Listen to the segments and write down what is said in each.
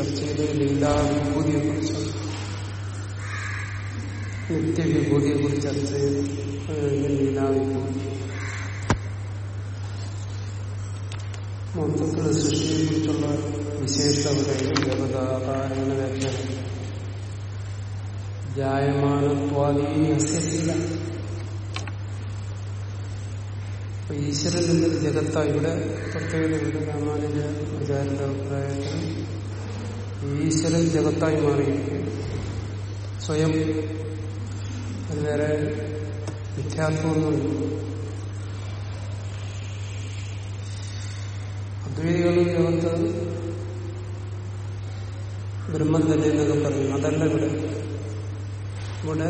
ചർച്ച ചെയ്ത ലീലാവിഭൂതിയെ കുറിച്ച് നിത്യവിഭൂതിയെ കുറിച്ച് ചർച്ച ചെയ്തു ലീലാവിഭൂതി മൊത്തത്തിൽ സൃഷ്ടിയെ കുറിച്ചുള്ള വിശേഷത പറയുന്നത് ജഗതാകാരങ്ങളെ വ്യാഖ്യാനം ജായമാനത്വാദീനി അസ്യലീല അപ്പൊ ഈശ്വരൻ എന്നൊരു ജഗത്ത ഇവിടെ പ്രത്യേകതയുണ്ട് രാമാനുജ ആചാര്യന്റെ അഭിപ്രായത്തിൽ ഈശ്വരൻ ജഗത്തായി മാറിയിരിക്കുകയാണ് സ്വയം അത് വേറെ മിഥ്യാത്വമൊന്നുമില്ല അദ്വൈതികളും ജഗത്ത് ബ്രഹ്മം തന്നെ എന്നൊക്കെ പറയുന്നു അതല്ല ഇവിടെ. ഇവിടെ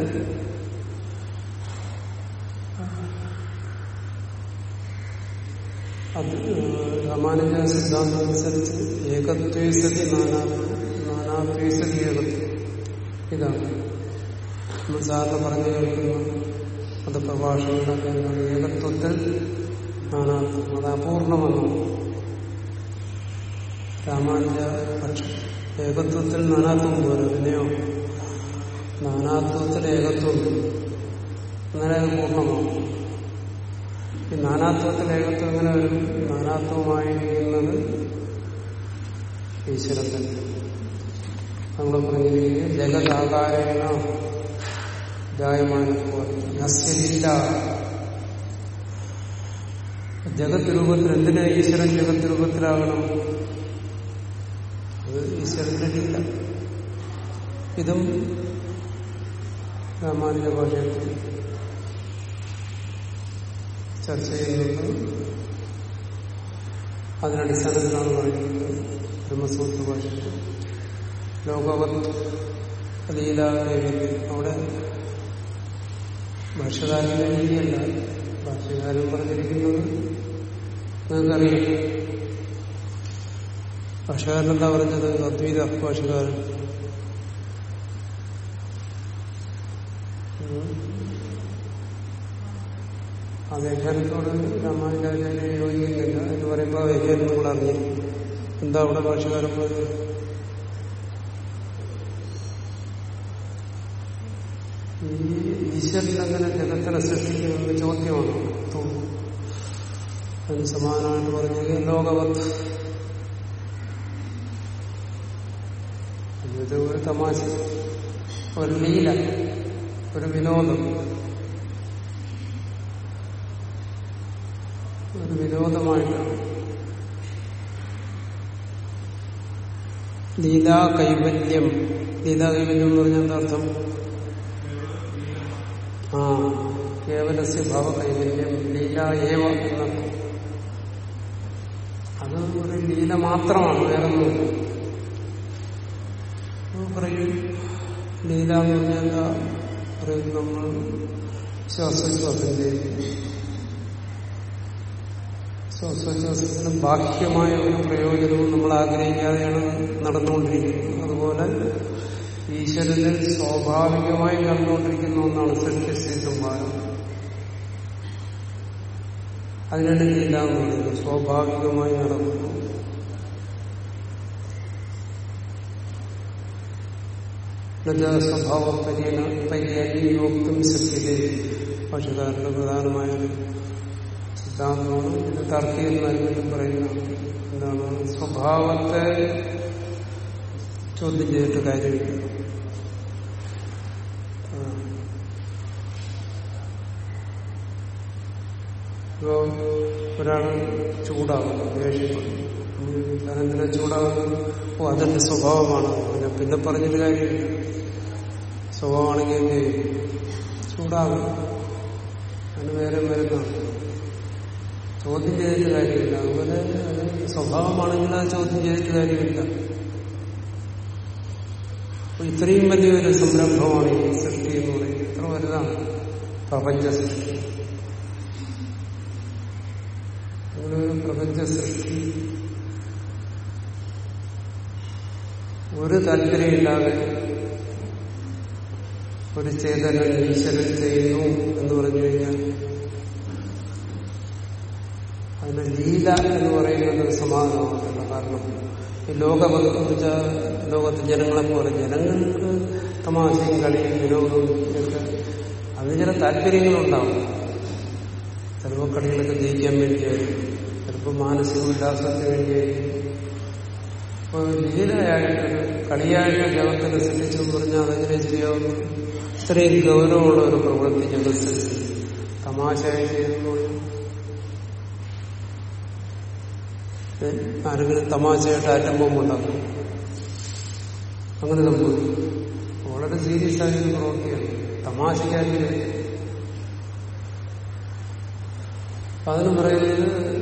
രാമാനുജ സിദ്ധാന്തം അനുസരിച്ച് ഏകത്വം ഇതാണ്. നമ്മൾ സാറിന് പറഞ്ഞു കഴിക്കുന്നു അത് പ്രഭാഷണങ്ങളൊക്കെ ഏകത്വത്തിൽ നാനാർത്ഥം അത് അപൂർണമാണ് രാമാനുജ ഏകത്വത്തിൽ നാനാത്വം പോലെ പിന്നെയോ? നാനാത്വത്തിൽ ഏകത്വം. അങ്ങനെ അത് പൂർണമാണ് ഈ നാനാത്വത്തിൽ ഏകത്വം എങ്ങനെ വരും? നാനാത്വമായിരിക്കുന്നത് ഈശ്വരൻ നമ്മൾ പറഞ്ഞിരിക്കുന്നത് ജഗതാകാരേണ ജായമാനസ്യലില്ല ജഗത് രൂപത്തിൽ എന്തിനാ ഈശ്വരൻ ജഗത് രൂപത്തിലാകണം? അത് ഈശ്വരനില്ല ഇതും രാമാനുജ ഭാഷയത്തിൽ ചർച്ച ചെയ്യുന്നുണ്ട്. അതിനടിസ്ഥാനത്തിലാണ് പറയുന്നത് ബ്രഹ്മസൂത്ര ഭാഷയിൽ. ലോകവത് ലീലാദേവി അവിടെ ഭാഷകാരന്റെ രീതിയല്ല ഭാഷകാരൻ പറഞ്ഞിരിക്കുന്നത് നിങ്ങൾക്കറിയാം ഭാഷകാരൻ എന്താ പറഞ്ഞത്? അദ്വൈത ഭാഷകാരൻ. ആ വ്യാഖ്യാനത്തോട് രാമാനുജാചാര്യ യോജിക്കുന്നില്ല എന്ന് പറയുമ്പോൾ ആ വ്യാഖ്യാനം നമ്മൾ അറിഞ്ഞു എന്താ അവിടെ ഭാഷകാരൻ പറഞ്ഞത്? ഈ ഈശ്വരൻ അങ്ങനെ ജഗത്തിനെ സൃഷ്ടിക്കുന്ന ചോദ്യമാണ് അതിന് സമാനമായിട്ട് പറഞ്ഞത് ലോകവത്ത് ഇത് ഒരു തമാശ ഒരു ലീല ഒരു വിനോദം. ഒരു വിനോദമായിട്ടാണ്. ലീലാ കൈവല്യം ലീലാ കൈവല്യം എന്ന് പറഞ്ഞാൽ എന്താ അർത്ഥം? ആ കേവലസ്യ ഭാവ കൈവല്യം ലീല ഏവ അത് ഒരു ലീല മാത്രമാണ് വേറൊന്നുമില്ല. പറയും ലീല എന്ന് പറഞ്ഞാൽ എന്താ? പറയും നമ്മൾ ശ്വാസോച്ഛ്വാസത്തിന്റെ ശ്വാസോച്ഛ്വാസത്തിന് ബാഹ്യമായ ഒരു പ്രയോജനവും നമ്മൾ ആഗ്രഹിക്കാതെയാണ് നടന്നുകൊണ്ടിരിക്കുന്നത്. അതുപോലെ ഈശ്വരനിൽ സ്വാഭാവികമായി കണ്ടുകൊണ്ടിരിക്കുന്ന ഒന്നാണ് സൃഷ്ടി സംഭാരം അതിനാണ് ലീല എന്ന് പറയുന്നത് സ്വാഭാവികമായി നടക്കുന്നു. സ്വഭാവ പര്യാപ്തം ശക്തിയിലെ ഭാഷകാരന്റെ പ്രധാനമായ സിദ്ധാന്തമാണ്. ഇത് തർക്കിയെന്നാലും പറയുന്നത് എന്താണ്? സ്വഭാവത്തെ ചോദ്യം ചെയ്തിട്ട് കാര്യമില്ല. ഇപ്പോ ഒരാൾ ചൂടാകുന്നു ദേഷ്യപ്പെടുന്നു അതെന്തിനാ ചൂടാകുന്നു ഓ അതെന്റെ സ്വഭാവമാണ്. പിന്നെ പിന്നെ പറഞ്ഞിട്ട് കാര്യമില്ല. സ്വഭാവമാണെങ്കിൽ എന്ത് ചെയ്യും? ചൂടാകും. അതിന് വേറെ മരുന്നാണ്. ചോദ്യം ചെയ്തിട്ട് കാര്യമില്ല. അതുപോലെ അത് സ്വഭാവമാണെങ്കിൽ അത് ചോദ്യം ചെയ്തിട്ട് കാര്യമില്ല. ഇത്രയും വലിയൊരു സംരംഭമാണ് ഈ സൃഷ്ടി എന്ന് പറയുന്നത്. ഇത്ര വലുതാണ്. പ്രപഞ്ച സൃഷ്ടി അങ്ങനെ ഒരു പ്രപഞ്ച സൃഷ്ടി ഒരു താല്പര്യമില്ലാതെ ഒരു ചേതനൻ ഈശ്വരൻ ചെയ്യുന്നു എന്ന് പറഞ്ഞു കഴിഞ്ഞാൽ അതിന് ലീല എന്ന് പറയുന്നത് ഒരു സമാധാനമാകത്തില്ല കാരണം ഈ ലോകമെന്നുവെച്ച ലോകത്തെ ജനങ്ങളെ പോലെ ജനങ്ങൾക്ക് തമാശയും കളിയും വിനോദവും ഒക്കെ അതിന് ചില താല്പര്യങ്ങളുണ്ടാവും. ചിലപ്പോൾ കളികളൊക്കെ ജയിക്കാൻ വേണ്ടിയായിരിക്കും ചിലപ്പോൾ മാനസിക ഉല്ലാസത്തിന് വേണ്ടിയായിരിക്കും. ഇപ്പൊ ലീലയായിട്ട് കളിയായിട്ട് ജഗത്തിനെ സൃഷ്ടിച്ചു പറഞ്ഞാൽ അതെങ്ങനെ ശരിയാവുന്നു ഇത്രയും ഗൗരവമുള്ള ഒരു പ്രവൃത്തി ജഗത്തിൽ തമാശയായി ചെയ്യുന്നു ആരെങ്കിലും തമാശയായിട്ട് ആറ്റംബം ഉണ്ടാക്കും. അങ്ങനെ സംഭവിക്കും വളരെ സീരിയസ് ആയിട്ട് പ്രവൃത്തിയാണ്. തമാശയ്ക്കായി അതിന് പറയുന്നത്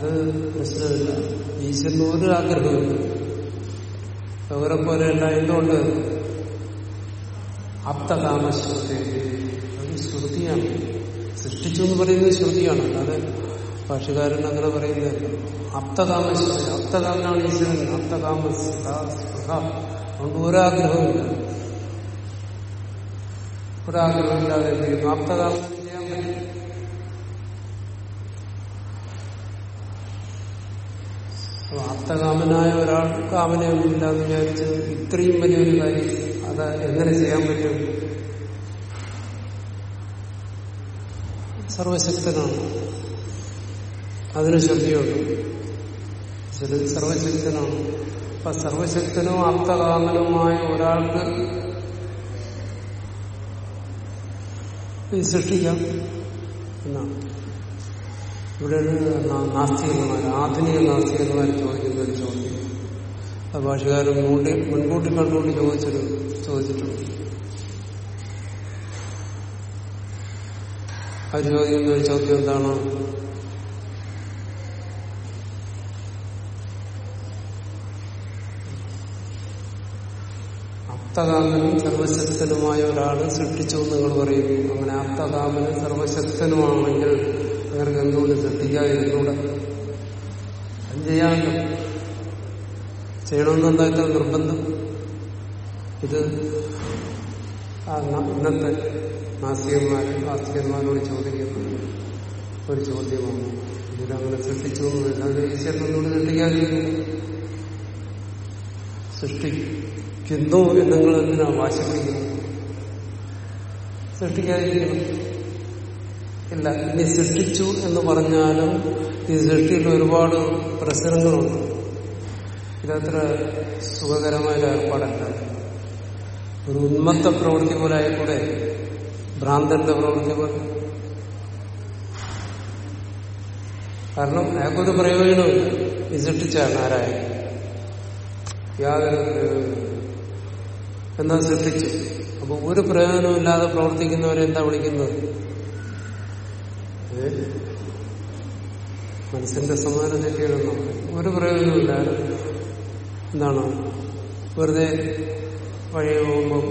അത് പ്രശ്നമില്ല ഈശ്വരന് ഒരു ആഗ്രഹമില്ല അവരെ പോലെയല്ല എന്തുകൊണ്ട് ആപ്തകാമശ്രുതി അത് ശ്രുതിയാണ്. സൃഷ്ടിച്ചു എന്ന് പറയുന്നത് ശ്രുതിയാണ്. അല്ലാതെ ഭാഷകാരൻ അങ്ങനെ പറയുന്നില്ല. ആപ്തകാമശ്രുതി അപ്തകാമനാണ് ഈശ്വരൻ. അപ്തകാമ അതുകൊണ്ട് ഒരാഗ്രഹമില്ല ഒരാഗ്രഹമില്ലാതെ ആപ്തകാമം ചെയ്യാൻ പറ്റും അപ്പൊ ആപ്തകാമനായ ഒരാൾ കാമനയൊന്നുമില്ല എന്ന് വിചാരിച്ച് ഇത്രയും വലിയൊരു കാര്യം അത് എങ്ങനെ ചെയ്യാൻ പറ്റും? സർവശക്തനാണ്. അതിന് ശ്രദ്ധയുണ്ട് ചില സർവശക്തനാണ്. അപ്പൊ സർവശക്തനും ആപ്തകാമനുമായ ഒരാൾക്ക് സൃഷ്ടിക്കാം എന്നാണ്. ഇവിടെ നാസ്തികന്മാർ ആധുനിക നാസ്തികന്മാർ ചോദിക്കുന്ന ഒരു ചോദ്യം. ആ ഭാഷകാരൻ മുൻകൂട്ടി മുൻകൂട്ടി കണ്ടുകൊണ്ട് ചോദിച്ചിട്ട് ചോദിച്ചിട്ടുണ്ട്. അവർ ചോദിക്കുന്ന ഒരു ചോദ്യം എന്താണ്? ആപ്തകാമനും സർവശക്തനുമായ ഒരാൾ സൃഷ്ടിച്ചു നിങ്ങൾ പറയുന്നു അങ്ങനെ ആപ്തകാമനും സർവശക്തനുമാണെങ്കിൽ അവർക്ക് എന്തുകൊണ്ട് ശ്രദ്ധിക്കാതിരുന്നൂടെ അത് ചെയ്യാമല്ലോ. എന്താ ഇത്ര നിർബന്ധം. ഇത് ഇന്നത്തെ നാസ്തികന്മാര് നാസ്തികന്മാരോട് ചോദിക്കുന്ന. ഒരു ചോദ്യമാണ് ഇതിലങ്ങനെ സൃഷ്ടിച്ചു അത് ഈശ്വരനോട് സൃഷ്ടിക്കാതിരിക്കുന്നു. സൃഷ്ടിക്കുന്നു എന്ന് നിങ്ങൾ എന്തിനാ വാശി പിടിക്കുന്നു സൃഷ്ടിക്കാതിരിക്കണം. ഇല്ല. ഇനി സൃഷ്ടിച്ചു എന്ന് പറഞ്ഞാലും ഈ സൃഷ്ടിയിൽ ഒരുപാട് പ്രശ്നങ്ങളുണ്ട്. ഇതത്ര സുഖകരമായ ഒരു ഏർപ്പാടല്ല. ഒരു ഉന്മത്ത പ്രവൃത്തി പോലെ ആയിക്കൂടെ? ഭ്രാന്തന്റെ പ്രവൃത്തി പോലെ? കാരണം അയാൾക്കൊരു പ്രയോജനമില്ല ഈ സൃഷ്ടിച്ചാണ് ആരായാലും. യാതൊരു എന്താ സൃഷ്ടിച്ചു. അപ്പൊ ഒരു പ്രയോജനമില്ലാതെ പ്രവർത്തിക്കുന്നവരെ എന്താ വിളിക്കുന്നത്? മനസ്സിന്റെ സമാനം തെറ്റിയതെന്നോ ഒരു പ്രയോജനമില്ല എന്താണ്? വെറുതെ വഴി പോകുമ്പോൾ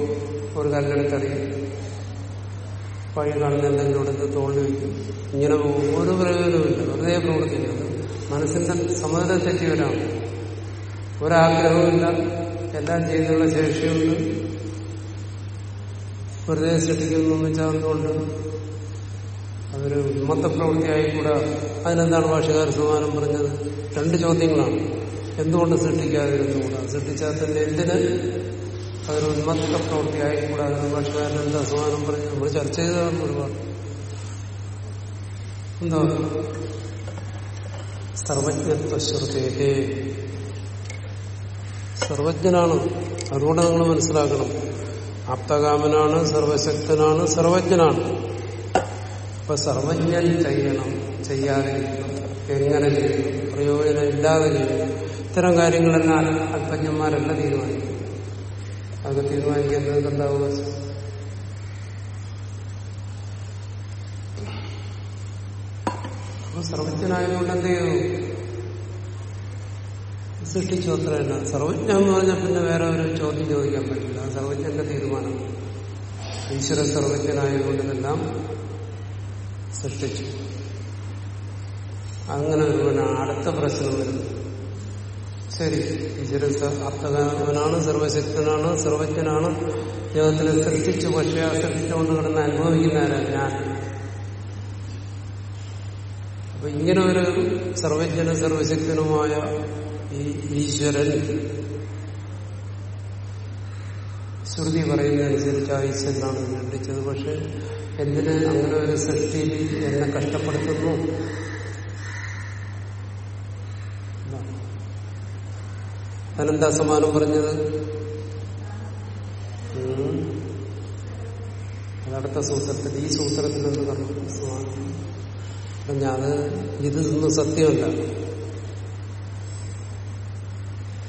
ഒരു കല്ലെടുത്തറിയും വഴി കാണുന്ന എന്തെങ്കിലും എടുത്ത് തോളിൽ വയ്ക്കും ഇങ്ങനെ പോകും. ഒരു പ്രയോജനമില്ല വെറുതെ പ്രവർത്തിക്കുന്നത്. മനസ്സിന്റെ സമാന തെറ്റിയവരാണ് ഒരാഗ്രഹവുമില്ല. എല്ലാം ചെയ്തുള്ള ശേഷിയുണ്ട്. വെറുതെ സൃഷ്ടിക്കുന്നു വെച്ചാൽ എന്തുകൊണ്ട് അതൊരു ഉന്മത്ത പ്രവൃത്തി ആയിക്കൂടാ അതിനെന്താണ് ഭാഷകാര സമാനം പറഞ്ഞത്? രണ്ട് ചോദ്യങ്ങളാണ്. എന്തുകൊണ്ട് സൃഷ്ടിക്കാതിരുന്നുകൂടാ? സൃഷ്ടിച്ചാൽ തന്നെ എന്തിന്? അതൊരു ഉന്മത്ത പ്രവൃത്തി അതിന് ഭാഷകാരൻ എന്താ സമാനം പറഞ്ഞത്? നമ്മൾ ചർച്ച ചെയ്തതാണ് ഒരുപാട്. എന്താ? സർവജ്ഞത്വ ശ്രുതേഹേ സർവജ്ഞനാണ്. അതുകൊണ്ട് നിങ്ങൾ മനസ്സിലാക്കണം. ആപ്തകാമനാണ് സർവശക്തനാണ് സർവജ്ഞനാണ്. അപ്പൊ സർവജ്ഞൻ ചെയ്യണം ചെയ്യാതിരിക്കണം എങ്ങനെ ചെയ്യണം പ്രയോജനം ഇല്ലാതെ ചെയ്യണം. ഇത്തരം കാര്യങ്ങളെല്ലാം അല്പജ്ഞന്മാരല്ല തീരുമാനിക്കും അതൊക്കെ തീരുമാനിക്കുന്നത് എന്താവുക അപ്പൊ സർവജ്ഞനായതുകൊണ്ട് എന്ത് ചെയ്തു? സൃഷ്ടിച്ചു അത്ര തന്നെ. സർവജ്ഞ എന്ന് പറഞ്ഞാൽ പിന്നെ വേറെ ഒരു ചോദ്യം ചോദിക്കാൻ പറ്റില്ല. സർവജ്ഞന്റെ തീരുമാനം. ഈശ്വര സർവജ്ഞനായതുകൊണ്ട് ഇതെല്ലാം സൃഷ്ടിച്ചു. അങ്ങനെ ഒരുവന് അടുത്ത പ്രശ്നം വരുന്നു. ശരി ഈശ്വരൻ അർത്ഥവനാണ് സർവശക്തനാണ് സർവജ്ഞനാണ്. ജഗത്തിനെ സൃഷ്ടിച്ചു പക്ഷേ ആ സൃഷ്ടിച്ചുകൊണ്ട് കിടന്ന് അനുഭവിക്കുന്നവരാണ് ഞാൻ. അപ്പൊ ഇങ്ങനെ ഒരു സർവജ്ഞനും സർവശക്തനുമായ ഈ ഈശ്വരൻ ശ്രുതി പറയുന്നതനുസരിച്ച് ആ ഈശ്വരനാണ് സൃഷ്ടിച്ചത് പക്ഷെ എന്തിന് അങ്ങനെ ഒരു സൃഷ്ടി എന്നെ കഷ്ടപ്പെടുത്തുന്നു? അനന്താ സമാനം പറഞ്ഞത്. അതടുത്ത സൂത്രത്തിൽ ഈ സൂത്രത്തിൽ എന്ത് പറഞ്ഞു. ഇത് ഇതൊന്നും സത്യമല്ല.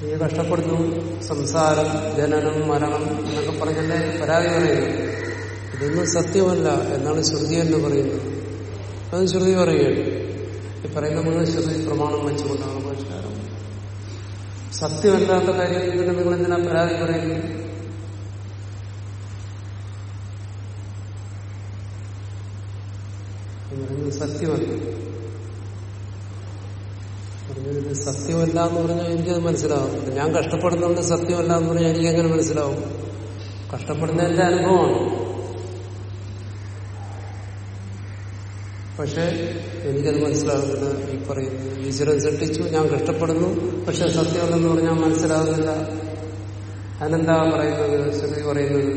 നീ കഷ്ടപ്പെടുന്നു സംസാരം ജനനം മരണം എന്നൊക്കെ പറഞ്ഞല്ലേ പരാതി പറയുന്നു ഇതൊന്നും സത്യമല്ല എന്നാണ് ശ്രുതി എന്ന് പറയുന്നത്. അത് ശ്രുതി പറയുകയാണ്. ഈ പറയുന്ന മുഴുവൻ ശ്രുതി പ്രമാണം വെച്ചുകൊണ്ടാണ് പരിഷ്കാരം സത്യമല്ലാത്ത കാര്യത്തിന് നിങ്ങൾ എന്തിനാ പരാതി പറയുന്നത്? സത്യമല്ല. സത്യമല്ല എന്ന് പറഞ്ഞാൽ എനിക്കത് മനസ്സിലാവും. ഞാൻ കഷ്ടപ്പെടുന്നുണ്ട് സത്യമല്ല എന്ന് പറഞ്ഞാൽ എനിക്കെങ്ങനെ മനസ്സിലാവും. കഷ്ടപ്പെടുന്ന എന്റെ അനുഭവമാണ്. പക്ഷെ എനിക്കത് മനസ്സിലാകുന്നില്ല ഈ പറയുന്നു ഈശ്വരൻ സൃഷ്ടിച്ചു ഞാൻ കഷ്ടപ്പെടുന്നു. പക്ഷെ സത്യമല്ലെന്ന് പറഞ്ഞാൽ മനസ്സിലാകുന്നില്ല അതിനെന്താ പറയുന്നത്? ശ്രുതി പറയുന്നത്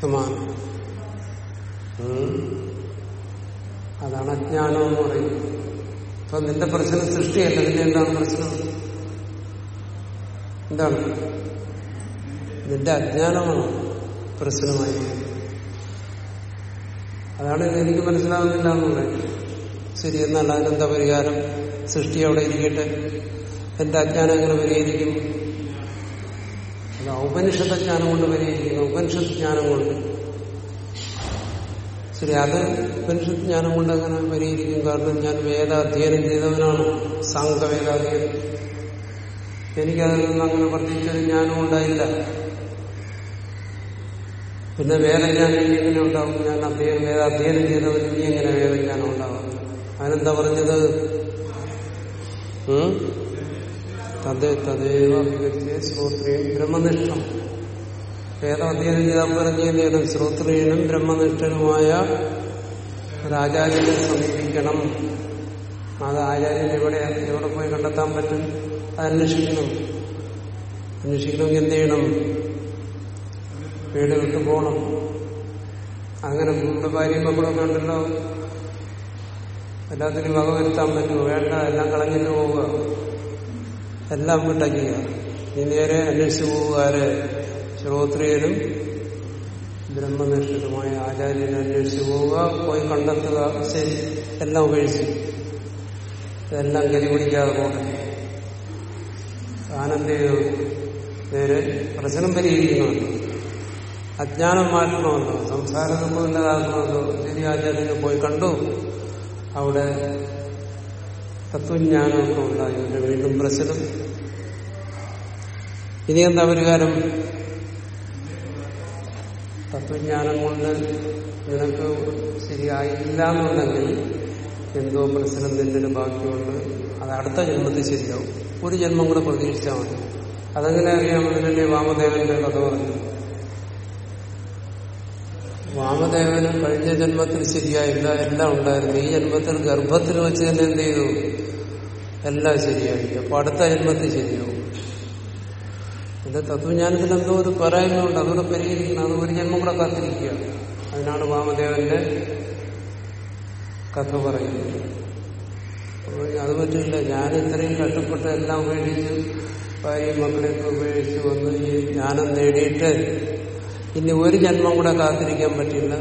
സമാനം. അതാണ് അജ്ഞാനം എന്ന് പറയുന്നത്. അപ്പൊ നിന്റെ പ്രശ്നം സൃഷ്ടിയല്ല. നിന്റെ എന്താണ് പ്രശ്നം? എന്താണ്? നിന്റെ അജ്ഞാനമാണ് പ്രശ്നമായി അതാണ് എനിക്ക് മനസ്സിലാവുന്നില്ല എന്ന് പറയുന്നത് ശരി എന്നാൽ അതിനെന്താ പരിഹാരം? സൃഷ്ടി അവിടെ ഇരിക്കട്ടെ. എന്റെ അജ്ഞാനം എങ്ങനെ പരിഹരിക്കും? അത് ഔപനിഷത്ത ജ്ഞാനം കൊണ്ട് പരിഹരിക്കുന്നു. ഉപനിഷത്ത് ജ്ഞാനം കൊണ്ട്. ശരി അത് ഉപനിഷത്ത് ജ്ഞാനം കൊണ്ട് അങ്ങനെ പരിഹരിക്കും? കാരണം ഞാൻ വേദ അധ്യയനം ചെയ്തവനാണ് സാങ്കവേദാധ്യയനം എനിക്കതിൽ നിന്ന് അങ്ങനെ പ്രത്യേകിച്ചൊരു ജ്ഞാനം ഉണ്ടായില്ല. പിന്നെ വേദജ്ഞാനം ഇനി എങ്ങനെ ഉണ്ടാവും. ഞാൻ അധ്യയനം വേദ അധ്യയനം ചെയ്തവർ ഇനി എങ്ങനെ വേദജ്ഞാനം ഉണ്ടാവും? അതിനെന്താ പറഞ്ഞത്? തത് തദേവ ശ്രോത്രിയും ബ്രഹ്മനിഷ്ഠം. വേദം അധ്യയനം ചെയ്താൽ പറഞ്ഞു ശ്രോത്രീയനും ബ്രഹ്മനിഷ്ഠനുമായ ഒരാചാര്യനെ സമീപിക്കണം. അത് ആചാര്യൻ എവിടെ എവിടെ പോയി കണ്ടെത്താൻ പറ്റും? അത് അന്വേഷിക്കണം. അന്വേഷിക്കണമെങ്കിൽ എന്ത് ചെയ്യണം? വീട് വിട്ടു പോകണം അങ്ങനെ നമ്മുടെ ഭാര്യയും മക്കളൊക്കെ ഉണ്ടല്ലോ. എല്ലാത്തിനും വകവരുത്താൻ പറ്റുമോ? വേണ്ട എല്ലാം കളഞ്ഞിട്ട് പോവുക. എല്ലാം വിട്ടയ്ക്കുക നീ നേരെ അന്വേഷിച്ചു പോവുകാരെ ശ്രോത്രിയരും ശ്രോത്രിയനും ബ്രഹ്മനിഷ്ഠനുമായ ആചാര്യനെ അന്വേഷിച്ചു പോവുക. പോയി കണ്ടെത്തുക. ശരി എല്ലാം ഉപേക്ഷിച്ചു. ഇതെല്ലാം ഗതി പിടിക്കാതെ പോകണം ആനന്ദയോ നേരെ പ്രശ്നം പരിഹരിക്കണമല്ലോ അജ്ഞാനം മാറ്റണമല്ലോ സംസാര ദുഃഖമില്ലാതാക്കണമല്ലോ ശരി ആചാര്യനെ പോയി കണ്ടു. അവിടെ തത്വജ്ഞാനമൊക്കെ ഉണ്ടായി. പിന്നെ വീണ്ടും പ്രശ്നം ഇനി എന്താ പരിഹാരം? തത്വജ്ഞാനം കൊണ്ട് നിനക്ക് ശരിയായില്ല എന്നുണ്ടെങ്കിൽ എന്തോ പ്രശ്നം നിന്റെ ബാക്കിയുണ്ട് അത് അടുത്ത ജന്മത്തിൽ ശരിയാവും. ഒരു ജന്മം കൂടെ പ്രതീക്ഷിച്ചാൽ മതി. അതെങ്ങനെ അറിയാമെന്ന് തന്നെ വാമദേവന്റെ കഥ പറഞ്ഞു വാമദേവന് കഴിഞ്ഞ ജന്മത്തിൽ ശരിയായില്ല എല്ലാം ഉണ്ടായിരുന്നു? ഈ ജന്മത്തിൽ ഗർഭത്തിൽ വെച്ച് തന്നെ എന്ത് ചെയ്തു? എല്ലാം ശരിയായി. അപ്പൊ അടുത്ത ജന്മത്തിൽ ശരിയാവും. എന്റെ തത്വജ്ഞാനത്തിൽ എന്തോ ഒരു പറയുന്നുണ്ട്. അതുകൂടെ പരിഹരിക്കണം. അത് ഒരു ജന്മം കൂടെ കാത്തിരിക്കുക. അതിനാണ് വാമദേവന്റെ കഥ പറയുന്നത്. അത് പറ്റില്ല. ഞാൻ ഇത്രയും കഷ്ടപ്പെട്ട് എല്ലാം ഉപേക്ഷിച്ച് ഭാര്യയും മക്കളെയൊക്കെ ഉപേക്ഷിച്ച് വന്ന് ഈ ജ്ഞാനം നേടിയിട്ട് ഇനി ഒരു ജന്മം കൂടെ കാത്തിരിക്കാൻ പറ്റില്ല.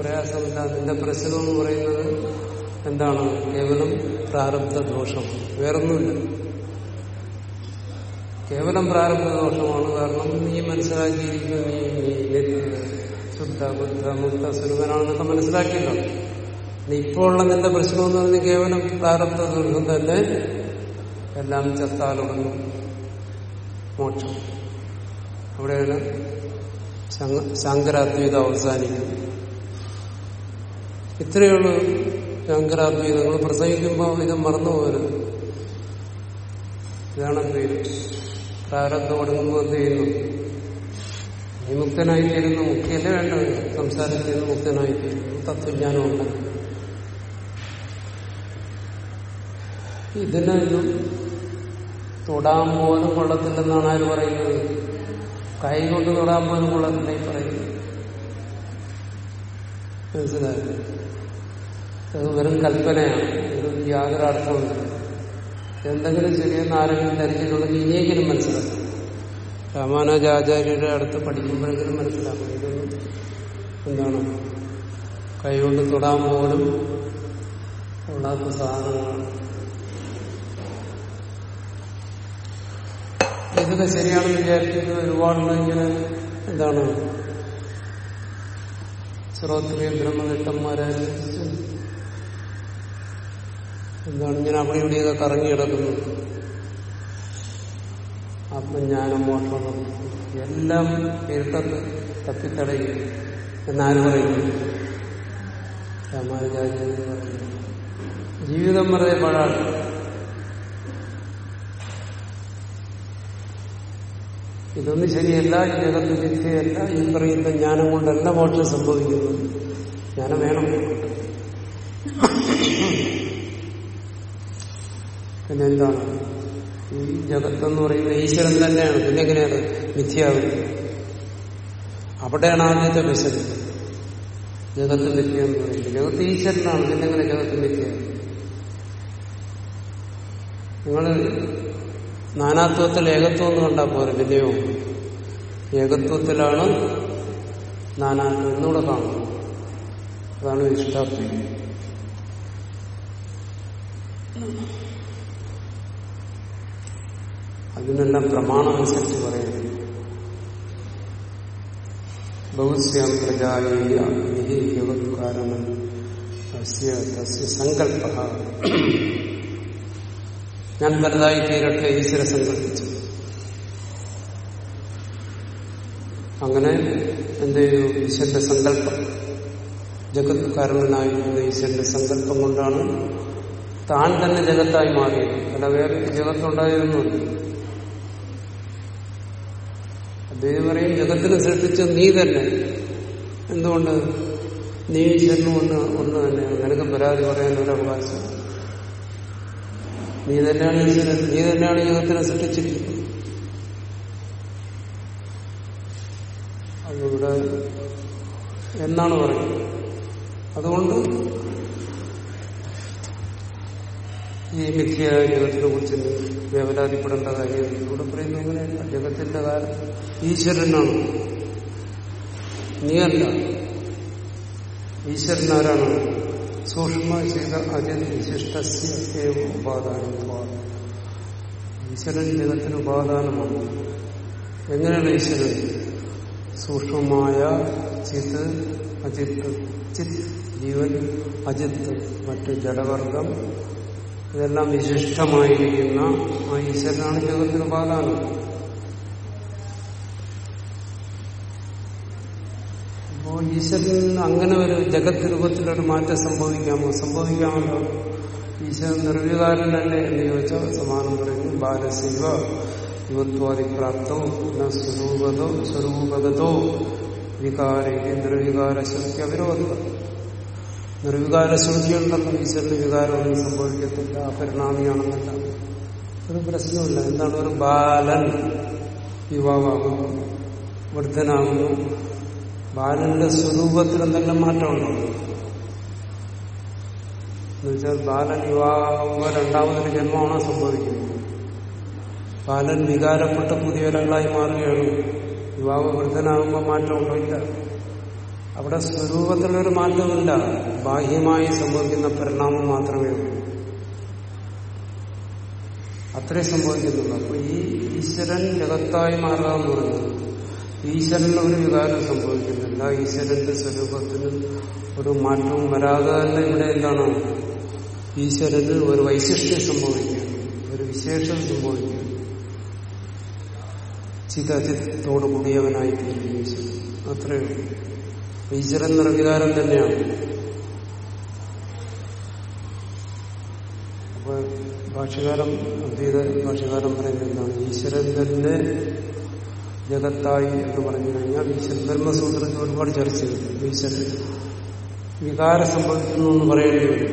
പ്രയാസമില്ല അതിന്റെ പ്രശ്നം എന്ന് പറയുന്നത് എന്താണ്? കേവലം പ്രാരബ്ധ ദോഷം. വേറൊന്നുമില്ല. കേവലം പ്രാരബ്ധ ദോഷമാണ്. കാരണം നീ മനസ്സിലാക്കിയിരിക്കുന്നു നീ ശുദ്ധ ബുദ്ധ മുക്ത സ്വരൂപനാണെന്നൊക്കെ മനസ്സിലാക്കിയല്ലോ. ഇപ്പോൾ ഉള്ള നിന്റെ പ്രശ്നം എന്ന് പറഞ്ഞാൽ കേവലം പ്രാരബ്ധ ദുർഗം തന്നെ എല്ലാം ചത്താലൊടുങ്ങും മോക്ഷം. അവിടെയാണ് ശങ്കരാദ്വൈതം അവസാനിക്കുന്നു ഇത്രയുള്ളൂ ശങ്കരാദ്വൈതങ്ങൾ. പ്രസംഗിക്കുമ്പോൾ ഇത് മറന്നുപോകരുത്. ഇതാണ് പേര് പ്രാരബ്ധം ഒടുങ്ങുമ്പോൾ എന്ത് ചെയ്യുന്നു? വിമുക്തനായി തീരുന്ന മുഖ്യല്ലേ വേണ്ടത്? സംസാരത്തിൽ നിന്ന് മുക്തനായിത്തീരുന്നു. തത്വജ്ഞാനമുണ്ട്. ഇതിനൊന്നും തൊടാൻ പോലും കൊള്ളത്തില്ലെന്നാണ് ആര് പറയുന്നത്? കൈ കൊണ്ട് തൊടാൻ പോലും കൊള്ളത്തില്ല ഈ പറയുന്നത് മനസ്സിലായോ? അത് വെറും കൽപ്പനയാണ്. ഇത് യാതൊരു അർത്ഥമില്ല എന്തെങ്കിലും ശരിയെന്ന് ആരെങ്കിലും ധരിച്ചിട്ടുണ്ടെങ്കിൽ ഇനിയെങ്കിലും മനസ്സിലാക്കും. രാമാനുജാചാര്യരുടെ അടുത്ത് പഠിക്കുമ്പോഴെങ്കിലും മനസ്സിലാക്കും. ഇതൊന്നും എന്താണ്? കൈകൊണ്ട് തൊടാൻ പോലും ഉള്ളത് സാധനങ്ങളാണ് ഇതൊക്കെ ശരിയാണെന്ന് വിചാരിക്കുന്നത് ഒരുപാടുള്ള ഇങ്ങനെ എന്താണ് ശ്രോത്രിയ ബ്രഹ്മനിട്ടന്മാരെ എന്താണ് ഇങ്ങനെ അവിടെ ഇവിടെയൊക്കെ കറങ്ങി കിടക്കുന്നത് ആത്മജ്ഞാനം മോഷണം എല്ലാം ഇരുട്ടത്ത് തപ്പിത്തടയും എന്നാര് പറയുന്നു? രാമാനുജാചാര്യ പറയുന്നു. ജീവിതം വെറുതെ പാഴാണ് ഇതൊന്നും ശരിയല്ല ഈ ജഗത്ത് മിഥ്യയല്ല ഈ പറയുന്ന ജ്ഞാനം കൊണ്ടല്ല മോക്ഷം സംഭവിക്കുന്നത്. ജ്ഞാനം വേണം. പിന്നെ എന്താണ് ഈ ജഗത്തെന്ന് പറയുന്ന ഈശ്വരൻ തന്നെയാണ്. പിന്നെ എങ്ങനെയാണ്? മിഥ്യാവുന്നത് അവിടെയാണ് ആദ്യത്തെ വിശദം. ജഗത്ത് മിഥ്യ എന്ന് പറയുന്നത്. ജഗത്ത് ഈശ്വരനാണ്. പിന്നെ എങ്ങനെ ജഗത്ത് മിഥ്യ? നിങ്ങൾ നാനാത്വത്തിൽ ഏകത്വം എന്ന് കണ്ടാൽ പോരെ പിന്നെയോ ഏകത്വത്തിലാണ് നാനാത്വം എന്നൂടെ കാണുന്നത്. അതാണ് ഇഷ്ടാർത്ഥി അതിനെല്ലാം പ്രമാണമനുസരിച്ച് പറയുന്നു. ബഹുസ്യാം പ്രജായേയ കാരണം സങ്കല്പ ഞാൻ വലുതായി തീരട്ടെ ഈശ്വര സങ്കല്പിച്ചു അങ്ങനെ എന്ത് ചെയ്തു? ഈശ്വരന്റെ സങ്കല്പം. ജഗത് ഈശ്വരന്റെ സങ്കല്പം കൊണ്ടാണ് താൻ തന്നെ ജഗത്തായി മാറിയത്. അല്ല വേറെ ജഗത്തുണ്ടായിരുന്നില്ല അദ്ദേഹം പറയും ജഗത്തിനെ സൃഷ്ടിച്ച നീ തന്നെ. എന്തുകൊണ്ട്? നീ ഈശ്വരനും ഒന്ന് ഒന്ന് തന്നെയാണ് നിനക്ക് പരാതി പറയാൻ അവകാശം. നീ തന്നെയാണ് ഈശ്വരൻ നീ തന്നെയാണ് യുഗത്തിനെ സൃഷ്ടിച്ചിരിക്കുന്നത് അതിവിടെ എന്നാണ് പറയുന്നത്? അതുകൊണ്ട് ഈ മിഥ്യ ജഗത്തിനെ കുറിച്ച് വേവലാതിപ്പെടേണ്ട കാര്യം ഇവിടെ പറയുന്നത് അങ്ങനെയല്ല ജഗത്തിന്റെ കാലം ഈശ്വരനാണ്. നീയല്ല. ഈശ്വരനാരാണ്. സൂക്ഷ്മ ചെയ്ത അജൻ വിശിഷ്ടസ്യ ഉപാദാനം ഈശ്വരൻ ജഗത്തിന് ഉപാദാനമാണ് എങ്ങനെയാണ് ഈശ്വരൻ സൂക്ഷ്മമായ ചിത് അജിത്ത് ചിത് ജീവൻ അജിത്ത് മറ്റു ജലവർഗം ഇതെല്ലാം വിശിഷ്ടമായിരിക്കുന്ന ആ ഈശ്വരനാണ് ജഗത്തിന് ഉപാദാനം. അപ്പോ നിന്ന് അങ്ങനെ ഒരു ജഗത് രൂപത്തിലൊരു മാറ്റം സംഭവിക്കാമോ? സംഭവിക്കാമല്ലോ. ഈശ്വരൻ നിർവികാരനല്ലേ എന്ന് ചോദിച്ചാൽ സമാനം പറയുന്നു ബാലശിവ യുവത്വാദിപ്രാപ്തോ സ്വരൂപതോ സ്വരൂപഗതോ വികാര നിർവികാര ശക്തി അവിരോധം. നിർവികാര ശ്രുതിയുണ്ടല്ലോ ഈശ്വരന് വികാരമൊന്നും സംഭവിക്കത്തില്ല അപരിണാമിയാണെന്നല്ല. ഒരു പ്രശ്നമില്ല എന്താണ്? ഒരു ബാലൻ യുവാവാകുന്നു വൃദ്ധനാകുന്നു ബാലന്റെ സ്വരൂപത്തിൽ എന്തെല്ലാം മാറ്റമുണ്ടോ എന്നുവെച്ചാൽ ബാലൻ യുവാകുമ്പോൾ രണ്ടാമതൊരു ജന്മമാണ് സംഭവിക്കുന്നത്? ബാലൻ വികാരപ്പെട്ട പുതിയ ഒരാളായി മാറുകയാണ്? യുവാവ് വൃദ്ധനാകുമ്പോൾ മാറ്റമുണ്ടോ ഇല്ല? അവിടെ സ്വരൂപത്തിലൊരു മാറ്റമില്ല. ബാഹ്യമായി സംഭവിക്കുന്ന പരിണാമം മാത്രമേ ഉള്ളൂ. അത്രേ സംഭവിക്കുന്നുള്ളൂ. അപ്പൊ ഈ ഈശ്വരൻ ജഗത്തായി മാറുക എന്ന് പറഞ്ഞു ഈശ്വരനിൽ ഒരു വികാരം സംഭവിക്കുന്നില്ല ഈശ്വരന്റെ സ്വരൂപത്തിനും ഒരു മാറ്റവും വരാതെ തന്നെ ഇവിടെ എന്താണ്? ഈശ്വരന് ഒരു വൈശിഷ്ട്യം സംഭവിക്കുക ഒരു വിശേഷം സംഭവിക്കുക ചിതചിത്തോടു കൂടിയവനായി തീരുന്നു ഈശ്വരൻ അത്രയേ ഈശ്വരൻ നിർവികാരം തന്നെയാണ്. ഭാഷകാരം അദ്വൈത ഭാഷകാരം പറയുന്നത് എന്താണ്? ഈശ്വരൻ തന്നെ ജഗത്തായി എന്ന് പറഞ്ഞു കഴിഞ്ഞാൽ ഈശ്വരൻ ബ്രഹ്മസൂത്രത്തിൽ ഒരുപാട് ചർച്ച ചെയ്തു. ഈശ്വരൻ വികാരം സംഭവിക്കുന്നു എന്ന് പറയേണ്ടി വരും.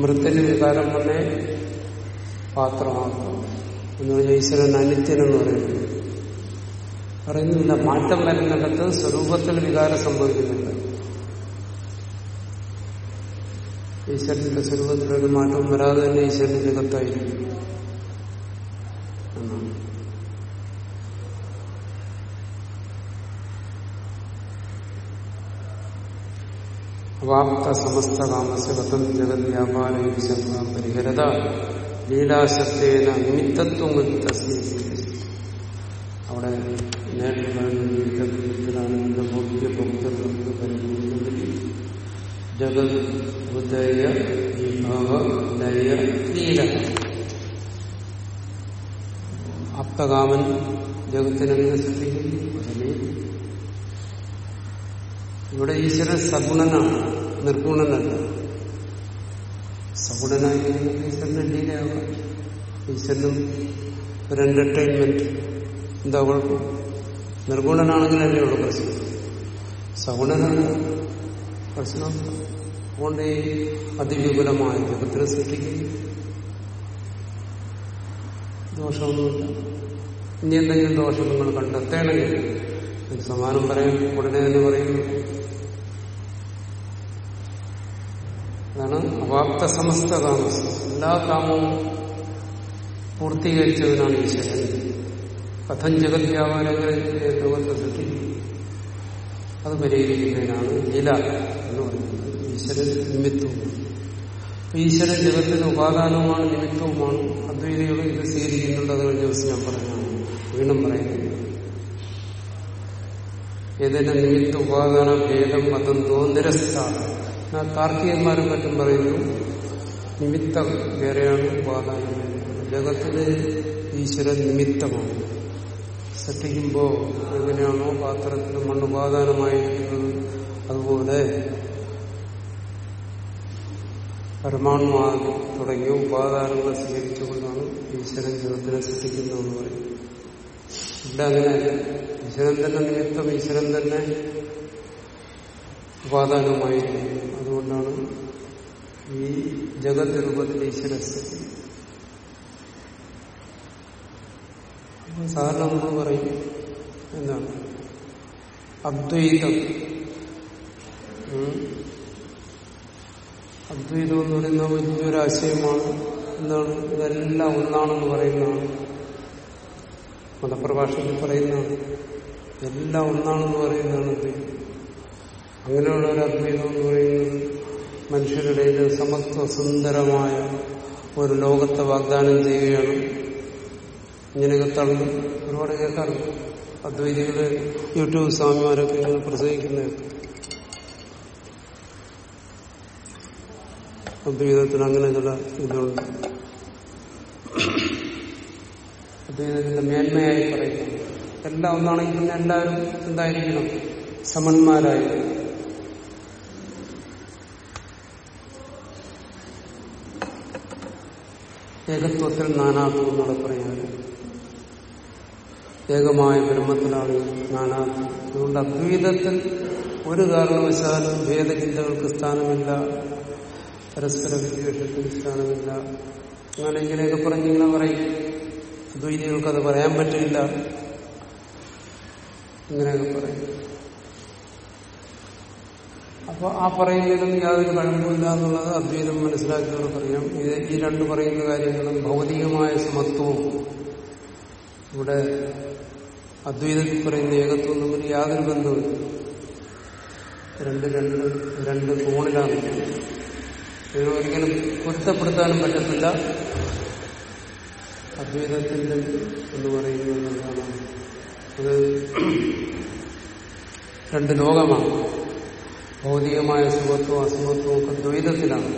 മൃത്തിന് വികാരം തന്നെ പാത്രമാക്കും എന്ന് പറഞ്ഞാൽ ഈശ്വരൻ അനിത്യനെന്ന് പറയുന്നത്. പറയുന്നില്ല മാറ്റം വരുന്നിടത്ത് സ്വരൂപത്തിൽ വികാരം സംഭവിക്കുന്നില്ല. ഈശ്വരന്റെ സ്വരൂപത്തിലൊരു മാറ്റവും വരാതെ തന്നെ ഈശ്വരന്റെ ജഗത്തായിരിക്കും. അവാപ്ത സമസ്ത കാമസ്യ കഥം ജഗത് വ്യാപാര പരിഹരത. ലീലാശക്തേന നിമിത്തത്വം അവിടെ എന്റെ ഭോഗ്യ ഭക്തർക്ക് പരിഗണിക്കുന്നത് ജഗത് ഉദയ വിഭവ ലയ ലീല. ആപ്തകാമൻ ജഗത്തിനെങ്ങനെ സൃഷ്ടിക്കുന്നു അതിനെ ഇവിടെ ഈശ്വരൻ സഗുണനാണ് നിർഗുണനല്ല. സഗുണനായിരിക്കുന്നത് ഈശ്വരന്റെ ലീലയാവാം. ഈശ്വരനും ഒരു എന്റർടൈൻമെന്റ് എന്താ കുഴപ്പം? നിർഗുണനാണെങ്കിൽ അല്ലേ ഉള്ളൂ പ്രശ്നം. സഗുണനാണ് പ്രശ്നം അതുകൊണ്ട് ഈ അതിവിപുലമായ ജഗത്തിനെ സൃഷ്ടിക്കുന്നു ദോഷമൊന്നുമില്ല. ഇനി എന്തെങ്കിലും ദോഷം നിങ്ങൾ കണ്ടെത്തണമെങ്കിൽ സമാനം പറയും ഉടനെ തന്നെ പറയും. അതാണ് അവാപ്ത സമസ്ത കാമസ് എല്ലാ കാമവും പൂർത്തീകരിച്ചതിനാണ് ഈശ്വരൻ കഥം ജഗത് വ്യാപാരങ്ങളെ ലോകത്തെ സൃഷ്ടി അത് പരിഹരിക്കുന്നതിനാണ് ലീല എന്ന് പറയുന്നത്. ഈശ്വരൻ നിമിത്തവും. ഈശ്വരൻ ജഗത്തിന് ഉപാദാനവുമാണ് നിമിത്തവുമാണ്. അദ്വൈതികൾ ഇത് സ്വീകരിക്കുന്നുണ്ട്. അത് കഴിഞ്ഞ ദിവസം ഞാൻ പറഞ്ഞാണ് വീണ്ടും പറയുന്നത് ഏതെങ്കിലും നിമിത്ത ഉപാദാന ഭേദം മതന്തോ നിരസ്ഥാന കാർത്തികന്മാരും മറ്റും പറയുന്നു നിമിത്തം വേറെയാണ് ഉപാദാനം ജഗത്തിന് ഈശ്വരൻ നിമിത്തമാണ്. സൃഷ്ടിക്കുമ്പോൾ എങ്ങനെയാണോ പാത്രത്തിന് മണ്ണുപാദാനമായിരിക്കുന്നത്. അതുപോലെ പരമാണുവാദി തുടങ്ങിയ ഉപാദാനങ്ങൾ സ്വീകരിച്ചുകൊണ്ടാണ് ഈശ്വരൻ ജഗത്തിനെ സൃഷ്ടിക്കുന്നതെന്ന് പറയും ഇവിടെ അങ്ങനെയല്ല ഈശ്വരൻ തന്നെ നിമിത്തം ഈശ്വരൻ തന്നെ ഉപാദാനമായിരിക്കും അതുകൊണ്ടാണ് ഈ ജഗത് രൂപത്തിൽ ഈശ്വര സാധാരണ നമ്മൾ പറയും എന്താണ്? അദ്വൈതം. അദ്വൈതം എന്ന് പറയുന്ന വലിയൊരാശയമാണ്. എന്താണ്? ഇതെല്ലാം ഒന്നാണെന്ന് പറയുന്നതാണ്. മതപ്രഭാഷണത്തിൽ പറയുന്നതാണ് എല്ലാം ഒന്നാണെന്ന് പറയുന്നതാണ് അദ്വൈതം അങ്ങനെയുള്ള ഒരു അദ്വൈതം എന്ന് പറയുന്നത്. മനുഷ്യരുടെ ഇടയിൽ സമത്വ സുന്ദരമായ ഒരു ലോകത്തെ വാഗ്ദാനം ചെയ്യുകയാണ്. ഇങ്ങനെയൊക്കെ തള്ളി ഒരുപാട് കേൾക്കാറുണ്ട്. അദ്വൈതികൾ യൂട്യൂബ് സ്വാമിമാരൊക്കെ ഇങ്ങനെ പ്രസംഗിക്കുന്നതൊക്കെ. അദ്വൈതത്തിന് അങ്ങനെ ചില ഇതുണ്ട്. അദ്വൈതത്തിന്റെ മേന്മയായി പറയുന്നു. എല്ലാം ഒന്നാണെങ്കിൽ പിന്നെ എല്ലാവരും എന്തായിരിക്കണം? സമന്മാരായി. ഏകത്വത്തിൽ നാനാത്വം എന്നാണ് പറയുന്നത്. ഏകമായ ബ്രഹ്മത്തിലാണ് നാനാത്വം. അതുകൊണ്ട് അദ്വൈതത്തിൽ ഒരു കാരണവശാലും ഭേദചിന്തകൾക്ക് സ്ഥാനമില്ല. പരസ്പര വിദ്വേഷത്തിന് സ്ഥാനമില്ല. അങ്ങനെ ഇങ്ങനെയൊക്കെ പറഞ്ഞിങ്ങനെ പറയും. അദ്വൈതികൾക്ക് അത് പറയാൻ പറ്റില്ല. ഇങ്ങനെയൊക്കെ പറയും. അപ്പൊ ആ പറയുന്നതിലും യാതൊരു കഴിവില്ല എന്നുള്ളത് അദ്വൈതം മനസ്സിലാക്കിയവർക്കറിയാം ഇത് ഈ രണ്ട് പറയുന്ന കാര്യങ്ങളും ഭൗതികമായ സമത്വവും ഇവിടെ അദ്വൈതത്തിൽ പറയുന്ന ഏകത്വം തമ്മിൽ യാതൊരു ബന്ധമില്ല രണ്ട് രണ്ട് രണ്ട് കോണിലാണ്. ഒരിക്കലും പൊരുത്തപ്പെടുത്താനും പറ്റത്തില്ല. അദ്വൈതത്തിന്റെ എന്ന് പറയുന്നത് എന്താണ്? അത് രണ്ട് ലോകമാണ്. ഭൗതികമായ സുഖത്വവും അസുഖത്വവും ഒക്കെ ദ്വൈതത്തിലാണ്.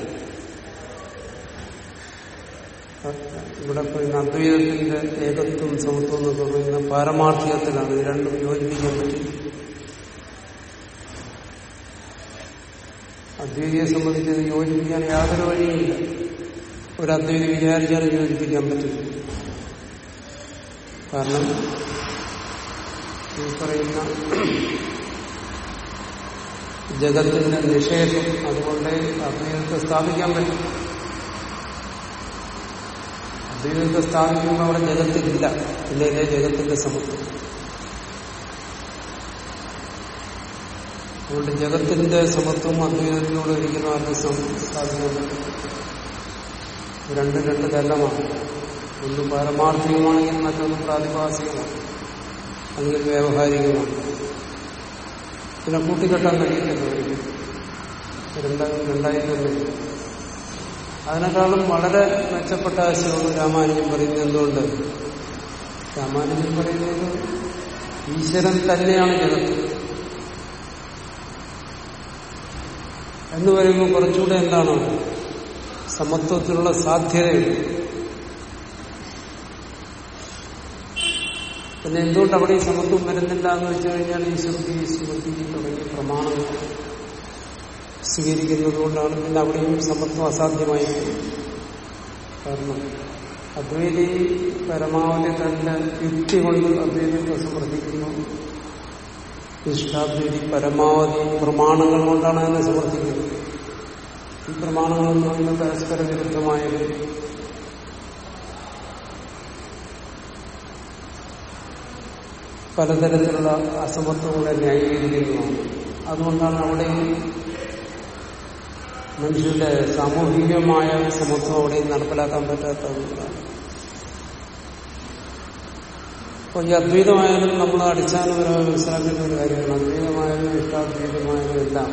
ഇവിടെ പറയുന്ന അദ്വൈതത്തിന്റെ ഏകത്വം സമത്വം എന്നൊക്കെ പറയുന്ന പാരമാർത്ഥികത്തിലാണ്. ഇത് രണ്ടും യോജിപ്പിക്കാൻ പറ്റും അദ്വൈതിയെ സംബന്ധിച്ച് യോജിപ്പിക്കാൻ യാതൊരു വഴിയുമില്ല. ഒരു അദ്വൈതി വിചാരിച്ചാലും യോജിപ്പിക്കാൻ പറ്റില്ല. കാരണം ഈ പറയുന്ന ജഗത്തിന്റെ നിഷേധം അതുകൊണ്ട് അദ്വൈതത്തെ സ്ഥാപിക്കാൻ പറ്റും. അദ്വൈതത്തെ സ്ഥാപിക്കുമ്പോൾ അവിടെ ജഗത്തിലില്ല. ഇതേ ജഗത്തിന്റെ സമത്വം. അതുകൊണ്ട് ജഗത്തിന്റെ സമത്വം അദ്വൈതത്തിനോട് ഒരിക്കലും ആർക്കും സ്ഥാപിക്കാൻ പറ്റും രണ്ട് രണ്ട് തല്ലമാണ് ഒന്ന് പാരമാർത്ഥികമാണെങ്കിൽ മറ്റൊന്ന് പ്രാതിഭാസികമാണ്. അല്ലെങ്കിൽ വ്യാവഹാരികമാണ്. പിന്നെ കൂട്ടിക്കെട്ടാൻ കഴിയില്ല രണ്ടായി രണ്ടായി അതിനേക്കാളും വളരെ മെച്ചപ്പെട്ട ആശയമാണ് രാമാനുജൻ പറയുന്നത് എന്തുകൊണ്ട്? രാമാനുജൻ പറയുന്നത് ഈശ്വരൻ തന്നെയാണ് ജഗത്ത്. എന്ന് പറയുമ്പോൾ കുറച്ചുകൂടെ എന്താണ്? സമത്വത്തിനുള്ള സാധ്യതയുണ്ട്. പിന്നെ എന്തുകൊണ്ട് അവിടെ സമത്വം വരുന്നില്ല എന്ന് വെച്ചു കഴിഞ്ഞാൽ ഈ ശ്രുതി സ്മൃതി തുടങ്ങിയ പ്രമാണങ്ങൾ സ്വീകരിക്കുന്നത് കൊണ്ടാണ് പിന്നെ അവിടെയും സമത്വം അസാധ്യമായി കാരണം അദ്വൈതി പരമാവധി തന്റെ യുക്തി കൊണ്ട് അദ്വൈതത്തെ സമർത്ഥിക്കുന്നു. ഇഷ്ടാദ്വൈതി പരമാവധി പ്രമാണങ്ങൾ കൊണ്ടാണ് അതിനെ സമർത്ഥിക്കുന്നത്. ഈ പ്രമാണങ്ങളൊന്നും പരസ്പര വിരുദ്ധമായത് പലതരത്തിലുള്ള അസമത്വങ്ങളെ ന്യായീകരിക്കുന്നതാണ് അതുകൊണ്ടാണ് അവിടെ മനുഷ്യന്റെ സാമൂഹികമായ സമത്വം അവിടെയും നടപ്പിലാക്കാൻ പറ്റാത്തതുകൊണ്ടാണ് അപ്പോൾ ഈ അദ്വൈതമായാലും നമ്മൾ അടിസ്ഥാനപരമായി മനസ്സിലാക്കേണ്ട ഒരു കാര്യമാണ്. അദ്വൈതമായാലും ഇഷ്ടാദ്വൈതമായാലും എല്ലാം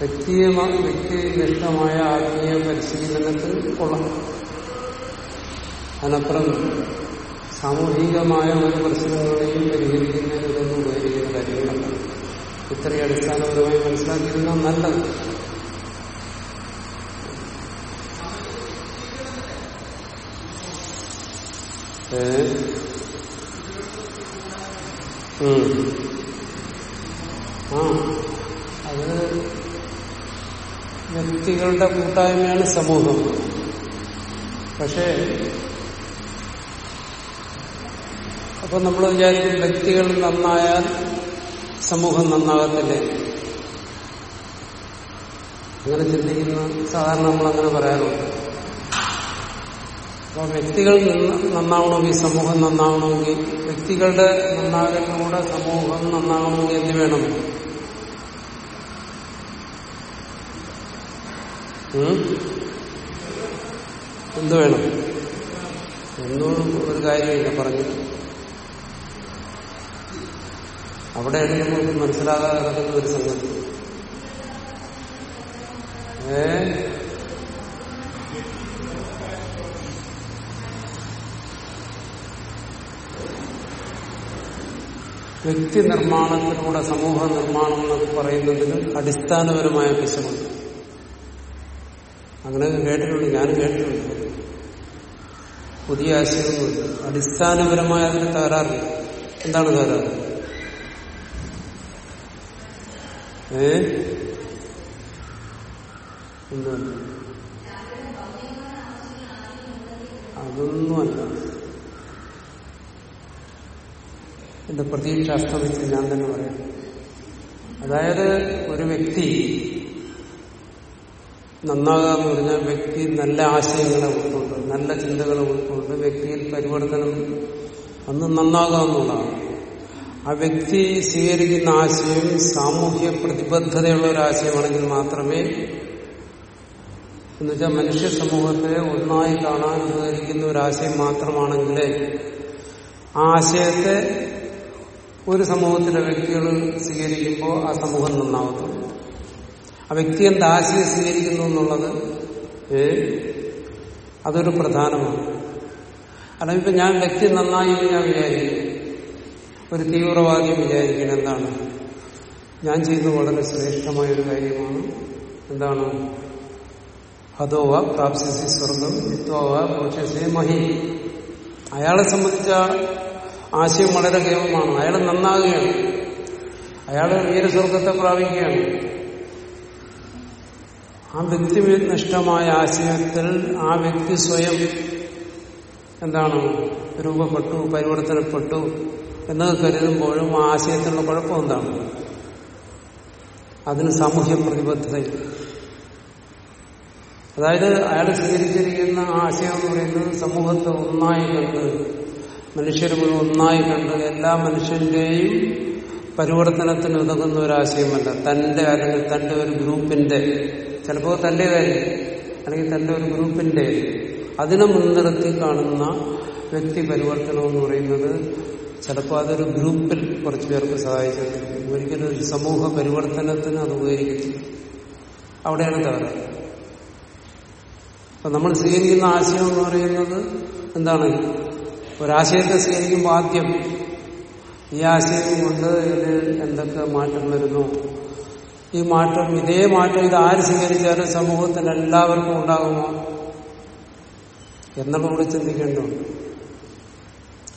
വ്യക്തിയമായ വ്യക്തിനിഷ്ഠമായ ആത്മീയ പരിശീലനത്തിൽ കൊള്ളണം. അതിനപ്പുറം സാമൂഹികമായ ഒരു പ്രശ്നങ്ങളെയും പരിഹരിക്കുന്നതിന് ഇതൊന്നും ഉപകരിക്കുന്ന കാര്യങ്ങളല്ല. ഇത്രയും അടിസ്ഥാനപരമായി മനസ്സിലാക്കിയിരുന്ന നല്ലത്. അത് വ്യക്തികളുടെ കൂട്ടായ്മയാണ് സമൂഹം. പക്ഷേ അപ്പൊ നമ്മൾ വിചാരിക്കും വ്യക്തികൾ നന്നായാൽ സമൂഹം നന്നാകത്തില്ലേ? അങ്ങനെ ചിന്തിക്കുന്ന സാധാരണ നമ്മൾ അങ്ങനെ പറയാറുണ്ട്. അപ്പൊ വ്യക്തികൾ നന്നാവണമെങ്കിൽ സമൂഹം നന്നാവണമെങ്കിൽ വ്യക്തികളുടെ നന്നാകലിലൂടെ സമൂഹം നന്നാവണമെങ്കിൽ എന്ത് വേണം? എന്ത് വേണം? ഒന്നും ഒരു കാര്യമില്ല പറഞ്ഞു അവിടെയാണ് നമുക്ക് മനസ്സിലാകാതെ കിടക്കുന്ന ഒരു സംഗതി. ഏ? വ്യക്തി നിർമ്മാണത്തിലൂടെ സമൂഹ നിർമ്മാണം എന്നൊക്കെ പറയുന്നതിന് അടിസ്ഥാനപരമായ പിശകുണ്ട്. അങ്ങനെ കേട്ടിട്ടുണ്ട് ഞാൻ കേട്ടിട്ടുണ്ട്. പുതിയ ആശയമൊന്നുമില്ല അടിസ്ഥാനപരമായ തകരാറില്ല. എന്താണ് തകരാറ്? ഏ? അതൊന്നുമല്ല. എന്റെ പ്രതീക്ഷ അസ്തമിച്ച് ഞാൻ തന്നെ പറയാം. അതായത് ഒരു വ്യക്തി നന്നാകാന്ന് പറഞ്ഞാൽ വ്യക്തി നല്ല ആശയങ്ങളെ ഉൾക്കൊണ്ട് നല്ല ചിന്തകളെ ഉൾക്കൊണ്ട് വ്യക്തിയിൽ പരിവർത്തനം അന്ന് നന്നാകുക എന്നുള്ളതാണ് ആ വ്യക്തി സ്വീകരിക്കുന്ന ആശയം സാമൂഹ്യ പ്രതിബദ്ധതയുള്ള ഒരു ആശയമാണെങ്കിൽ മാത്രമേ എന്നുവെച്ചാൽ മനുഷ്യ സമൂഹത്തെ ഒന്നായി കാണാൻ ഉപകരിക്കുന്ന ഒരു ആശയം മാത്രമാണെങ്കിലേ ആ ആശയത്തെ ഒരു സമൂഹത്തിലെ വ്യക്തികൾ സ്വീകരിക്കുമ്പോൾ ആ സമൂഹം നന്നാവത്തുള്ളൂ. ആ വ്യക്തി എന്ത് ആശയം സ്വീകരിക്കുന്നു എന്നുള്ളത് അതൊരു പ്രധാനമാണ്. അല്ലെങ്കിൽ ഇപ്പൊ ഞാൻ വ്യക്തി നന്നായി എന്ന് ഞാൻ വിചാരിക്കും ഒരു തീവ്രവാദി വിചാരിക്കണം എന്താണ് ഞാൻ ചെയ്യുന്നത് വളരെ ശ്രേഷ്ഠമായ ഒരു കാര്യമാണ്. എന്താണ്? ഹതോവ പ്രാപ്സ്യസി സ്വർഗം ജിത്വവ മോക്ഷസേ മഹി. അയാളെ സംബന്ധിച്ച ആശയം വളരെ കേവലമാണ് അയാൾ നന്നാകുകയാണ്. അയാൾ വീരസ്വർഗത്തെ പ്രാപിക്കുകയാണ്. ആ വ്യക്തിനിഷ്ഠമായ ആശയത്തിൽ ആ വ്യക്തി സ്വയം എന്താണ്? രൂപപ്പെട്ടു പരിവർത്തനപ്പെട്ടു. എന്നൊക്കെ കരുതുമ്പോഴും ആ ആശയത്തിനുള്ള കുഴപ്പം എന്താണ്? അതിന് സാമൂഹ്യ പ്രതിബദ്ധതയില്ല അതായത് അയാൾ സ്വീകരിച്ചിരിക്കുന്ന ആശയം എന്ന് പറയുന്നത് സമൂഹത്തെ ഒന്നായി കണ്ട് മുഴുവൻ ഒന്നായി കണ്ട് എല്ലാ മനുഷ്യന്റെയും പരിവർത്തനത്തിന് ഉതകുന്ന ഒരാശയമല്ല തന്റെ അല്ലെങ്കിൽ തന്റെ ഒരു ഗ്രൂപ്പിന്റെ ചിലപ്പോൾ തന്റേതായിരിക്കും അല്ലെങ്കിൽ തന്റെ ഒരു ഗ്രൂപ്പിന്റെ അതിനെ മുൻനിർത്തി കാണുന്ന വ്യക്തി പരിവർത്തനം എന്ന് പറയുന്നത് ചിലപ്പോൾ അതൊരു ഗ്രൂപ്പിൽ കുറച്ചു പേർക്ക് സഹായിച്ചിട്ടുണ്ട്. ഒരിക്കലും ഒരു സമൂഹ പരിവർത്തനത്തിന് അത് ഉപകരിക്കത്തില്ല. അവിടെയാണ് തകരാറ് അപ്പൊ നമ്മൾ സ്വീകരിക്കുന്ന ആശയം എന്ന് പറയുന്നത് എന്താണ്? ഒരാശയത്തെ സ്വീകരിക്കുമ്പോൾ ആദ്യം ഈ ആശയം കൊണ്ട് ഇതിൽ എന്തൊക്കെ മാറ്റം വരുന്നു? ഈ മാറ്റം ഇതേ മാറ്റം ഇത് ആര് സ്വീകരിച്ചാലും സമൂഹത്തിന് എല്ലാവർക്കും ഉണ്ടാകുമോ? എന്നുള്ള കൂടി ചിന്തിക്കേണ്ടതുണ്ട്.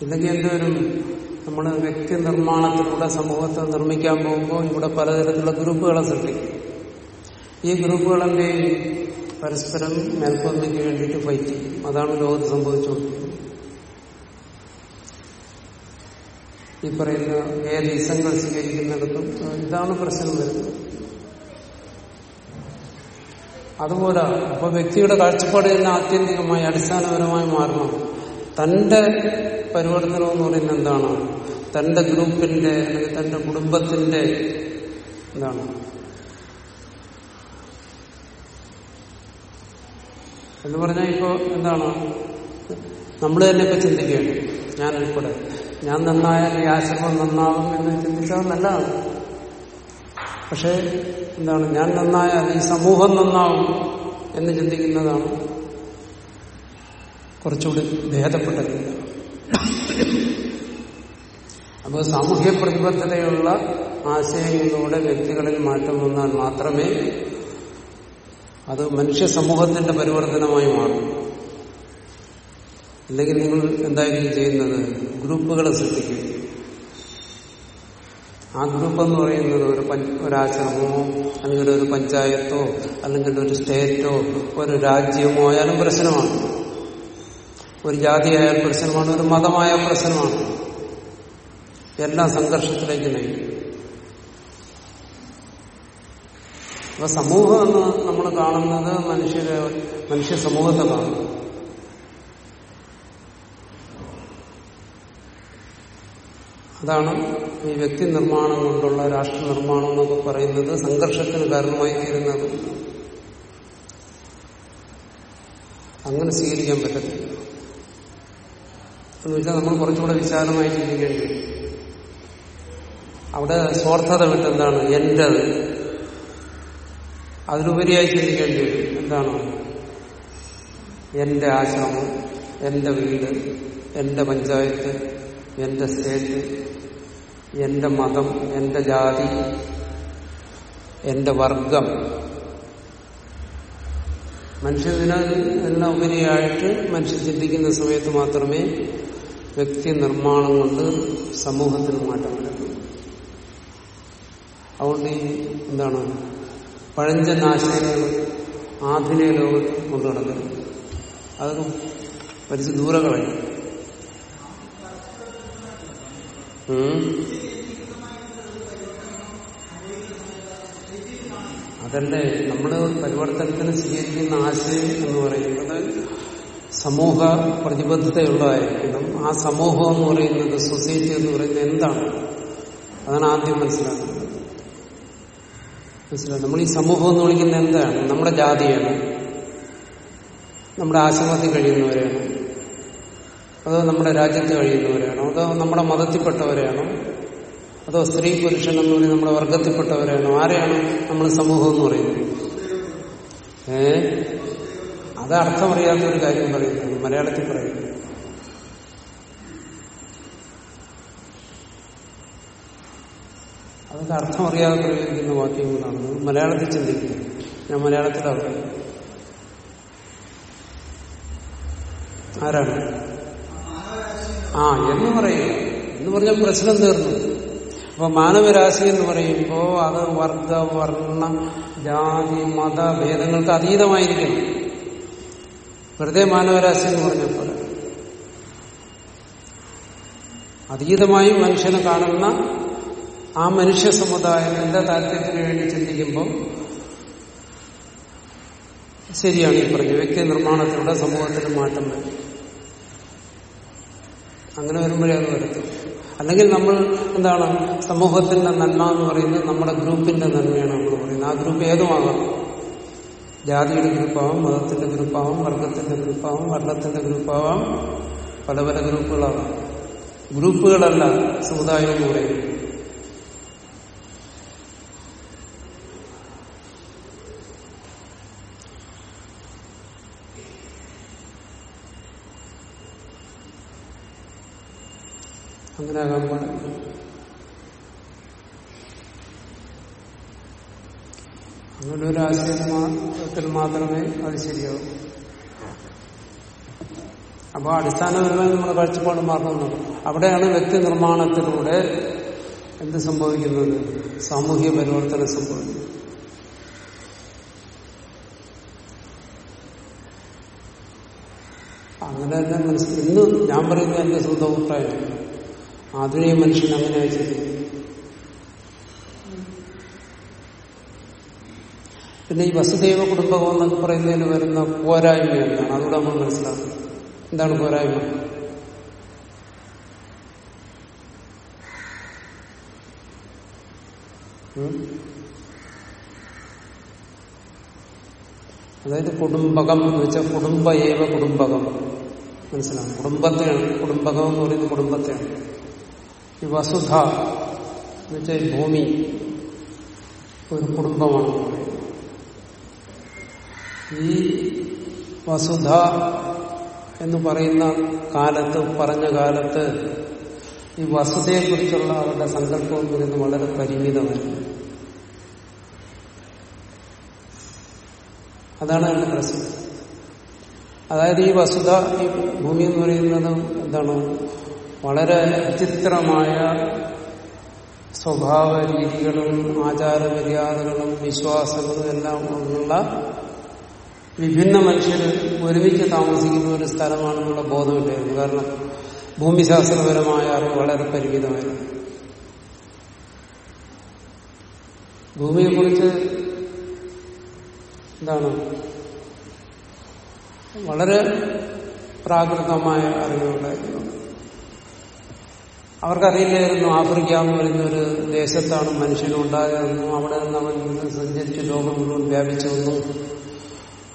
ഇല്ലെങ്കിൽ എന്തുവരും? നമ്മൾ വ്യക്തി നിർമ്മാണത്തിലൂടെ സമൂഹത്തെ നിർമ്മിക്കാൻ പോകുമ്പോൾ ഇവിടെ പലതരത്തിലുള്ള ഗ്രൂപ്പുകളെ സൃഷ്ടിക്കും. ഈ ഗ്രൂപ്പുകളെന്റെ പരസ്പരം മേൽക്കൊന്നിക്ക് വേണ്ടിയിട്ട് ഫൈറ്റ് ചെയ്യും. അതാണ് ലോകത്ത് സംഭവിച്ചുകൊണ്ടിരിക്കുന്നത്. ഈ പറയുന്ന ഏത് ഇസങ്ങൾ സ്വീകരിക്കുന്നിടത്തും ഇതാണ് പ്രശ്നം വരുന്നത്. അതുപോലെ അപ്പൊ വ്യക്തിയുടെ കാഴ്ചപ്പാട് തന്നെ ആത്യന്തികമായി അടിസ്ഥാനപരമായി മാറണം. തന്റെ പരിവർത്തനം എന്ന് പറയുന്നത് എന്താണ്? തന്റെ ഗ്രൂപ്പിന്റെ അല്ലെങ്കിൽ തന്റെ കുടുംബത്തിന്റെ എന്താണ്? എന്ന് പറഞ്ഞാൽ ഇപ്പോ എന്താണ്? നമ്മൾ തന്നെ ഇപ്പൊ ചിന്തിക്കുകയാണ്. ഞാൻ ഉൾപ്പെടെ. ഞാൻ നന്നായാൽ ഈ ആശ്രമം നന്നാവും എന്ന് ചിന്തിച്ചാൽ നല്ലതാണ്. പക്ഷെ എന്താണ്? ഞാൻ നന്നായാൽ ഈ സമൂഹം നന്നാവും എന്ന് ചിന്തിക്കുന്നതാണ് കുറച്ചുകൂടി ഭേദപ്പെട്ടത് അപ്പോൾ സാമൂഹ്യ പ്രതിബദ്ധതയുള്ള ആശയങ്ങളിലൂടെ വ്യക്തികളിൽ മാറ്റം വന്നാൽ മാത്രമേ അത് മനുഷ്യ സമൂഹത്തിന്റെ പരിവർത്തനമായി മാറും. അല്ലെങ്കിൽ നിങ്ങൾ എന്തായിരിക്കും ചെയ്യുന്നത്? ഗ്രൂപ്പുകളെ സൃഷ്ടിക്കും. ആ ഗ്രൂപ്പ് എന്ന് പറയുന്നത് ഒരു ഒരാശ്രമമോ അല്ലെങ്കിൽ ഒരു പഞ്ചായത്തോ അല്ലെങ്കിൽ ഒരു സ്റ്റേറ്റോ ഒരു രാജ്യമോ ആയാലും പ്രശ്നമാണ്. ഒരു ജാതിയായ പ്രശ്നമാണ് ഒരു മതമായ പ്രശ്നമാണ്. എല്ലാം സംഘർഷത്തിലേക്ക് നയിക്കും. അപ്പൊ സമൂഹം എന്ന് നമ്മൾ കാണുന്നത് മനുഷ്യരെ മനുഷ്യ സമൂഹത്തെ കാണുന്നു അതാണ് ഈ വ്യക്തി നിർമ്മാണം കൊണ്ടുള്ള രാഷ്ട്ര നിർമ്മാണം എന്നൊക്കെ പറയുന്നത് സംഘർഷത്തിന് കാരണമായി തീരുന്നത്. അങ്ങനെ സ്വീകരിക്കാൻ പറ്റത്തില്ല. എന്ന് വെച്ചാൽ നമ്മൾ കുറച്ചുകൂടെ വിശാലമായി ചിന്തിക്കേണ്ടി വരും. അവിടെ സ്വാർത്ഥത വിട്ടെന്താണ് എന്റേത് അതിലുപരിയായി ചിന്തിക്കേണ്ടി വരും. എന്താണ്? എന്റെ ആശ്രമം എന്റെ വീട് എന്റെ പഞ്ചായത്ത് എന്റെ സ്റ്റേറ്റ് എന്റെ മതം എന്റെ ജാതി എന്റെ വർഗം. മനുഷ്യതിന് എല്ലാം ഉപരിയായിട്ട് മനുഷ്യൻ ചിന്തിക്കുന്ന സമയത്ത് മാത്രമേ വ്യക്തി നിർമ്മാണം കൊണ്ട് സമൂഹത്തിന് മാറ്റം വരുന്നു അതുകൊണ്ട് ഈ എന്താണ് പഴഞ്ചൻ ആധുനിക ലോകത്ത് കൊണ്ടു നടക്കരുത് അതൊക്കെ പരിസ്ഥിതി ദൂരെ അതല്ലേ നമ്മൾ പരിവർത്തനത്തിന് സ്വീകരിക്കുന്ന ആശയം എന്ന് പറയുന്നത് സമൂഹ പ്രതിബദ്ധതയുള്ളതായിരിക്കണം. ആ സമൂഹം എന്ന് പറയുന്നത് സൊസൈറ്റി എന്ന് പറയുന്നത് എന്താണ്? അതാണ് ആദ്യം മനസ്സിലാക്കുന്നത്. മനസ്സിലായി നമ്മൾ ഈ സമൂഹം എന്ന് വിളിക്കുന്നത് എന്താണ്? നമ്മുടെ ജാതിയാണ്. നമ്മുടെ ആശ്രമത്തിൽ കഴിയുന്നവരാണ്. അതോ നമ്മുടെ രാജ്യത്ത് കഴിയുന്നവരാണോ. അതോ നമ്മുടെ മതത്തിൽപ്പെട്ടവരെയാണോ അതോ സ്ത്രീ പുരുഷൻ എന്ന് പറയുന്നത് നമ്മുടെ വർഗത്തിൽപ്പെട്ടവരാണോ. ആരെയാണ് നമ്മൾ സമൂഹം എന്ന് പറയുന്നത്? ഏ? അത് അർത്ഥമറിയാത്ത ഒരു കാര്യം പറയുന്നത് മലയാളത്തിൽ പറയുന്നു അതൊക്കെ അർത്ഥമറിയാതെ പ്രയോഗിക്കുന്ന വാക്യങ്ങളാണ്. മലയാളത്തിൽ ചിന്തിക്കുന്നത്. ഞാൻ മലയാളത്തിലാണ് പറയുന്നത് ആരാണ്? ആ എന്ന് പറയുക എന്ന് പറഞ്ഞാൽ പ്രശ്നം തീർന്നു. അപ്പൊ മാനവരാശി എന്ന് പറയുമ്പോൾ അത് വർഗ വർണ ജാതി മത ഭേദങ്ങൾക്ക് അതീതമായിരിക്കും വെറുതെ മാനവരാശി എന്ന് പറഞ്ഞപ്പോൾ അതീതമായി മനുഷ്യനെ കാണുന്ന ആ മനുഷ്യ സമുദായം എന്റെ താല്പര്യത്തിന് വേണ്ടി ചിന്തിക്കുമ്പോൾ ശരിയാണ് ഈ പറഞ്ഞു വ്യക്തി നിർമ്മാണത്തിലൂടെ സമൂഹത്തിന് മാറ്റം വരും. അങ്ങനെ വരുമ്പോഴേ അത് വരുത്തും അല്ലെങ്കിൽ നമ്മൾ എന്താണ് സമൂഹത്തിന്റെ നന്മ എന്ന് പറയുന്നത് നമ്മുടെ ഗ്രൂപ്പിന്റെ നന്മയാണ് നമ്മൾ പറയുന്നത്. ആ ഗ്രൂപ്പ് ഏതുമാകാം? ജാതിയുടെ ഗ്രൂപ്പാവാം മതത്തിന്റെ ഗ്രൂപ്പാവാം വർഗത്തിന്റെ ഗ്രൂപ്പാവാം വർണത്തിന്റെ ഗ്രൂപ്പാവാം പല പല ഗ്രൂപ്പുകളാവാം ഗ്രൂപ്പുകളല്ല സമുദായം എന്ന് അങ്ങനെ ആകാൻ പാടില്ല. അങ്ങനെ ഒരു ആശയത്തിൽ മാത്രമേ അത് ശരിയാവൂ. അപ്പോൾ അടിസ്ഥാനപരമായി നമ്മുടെ കാഴ്ചപ്പാട് മാറണം അവിടെയാണ് വ്യക്തി നിർമ്മാണത്തിലൂടെ എന്ത് സംഭവിക്കുന്നത്? സാമൂഹ്യ പരിവർത്തനം സംഭവിക്കുന്നത്. അങ്ങനെ തന്നെ മനസ്സിൽ ഇന്ന് ഞാൻ പറയുന്നത് എന്റെ സ്വന്തം അഭിപ്രായം ആധുനിക മനുഷ്യൻ അങ്ങനെ ആയിരിക്കും പിന്നെ ഈ വസുദൈവ കുടുംബകം എന്നൊക്കെ പറയുന്നതിന് വരുന്ന പോരായ്മ എന്താണ്? അതുകൂടെ നമ്മൾ മനസ്സിലാക്കുന്നത് എന്താണ് പോരായ്മ? അതായത് കുടുംബകം എന്ന് വെച്ചാൽ കുടുംബ ഏവ കുടുംബകം. മനസ്സിലാവും കുടുംബത്തെയാണ്. കുടുംബകം എന്ന് പറയുന്നത് കുടുംബത്തെയാണ്. ഈ വസുധ എന്ന് വെച്ചാൽ ഭൂമി ഒരു കുടുംബമാണ്. ഈ വസുധ എന്ന് പറയുന്ന കാലത്ത് പറഞ്ഞ കാലത്ത് ഈ വസുതയെക്കുറിച്ചുള്ള അവരുടെ സങ്കല്പവും പറയുന്നത് വളരെ പരിമിതമാണ് അതാണ് അതിന്റെ പ്രശ്നം. അതായത് ഈ വസുധ ഈ ഭൂമി എന്ന് പറയുന്നത് എന്താണ്? വളരെ വിചിത്രമായ സ്വഭാവ രീതികളും ആചാരമര്യാദകളും വിശ്വാസങ്ങളും എല്ലാം ഉള്ള വിഭിന്ന മനുഷ്യർ ഒരുമിച്ച് താമസിക്കുന്ന ഒരു സ്ഥലമാണെന്നുള്ള ബോധമില്ലായിരുന്നു. കാരണം ഭൂമിശാസ്ത്രപരമായ അറിവ് വളരെ പരിമിതമായിരുന്നു. ഭൂമിയെക്കുറിച്ച് എന്താണ്? വളരെ പ്രാകൃതമായ അറിവുണ്ടായിരുന്നു അവർക്കറിയില്ലായിരുന്നു ആഫ്രിക്ക എന്ന് പറയുന്ന ഒരു ദേശത്താണ് മനുഷ്യനുണ്ടായതെന്നും അവിടെ നിന്ന് അവൻ സഞ്ചരിച്ച് ലോകം മുഴുവൻ വ്യാപിച്ചു വന്നും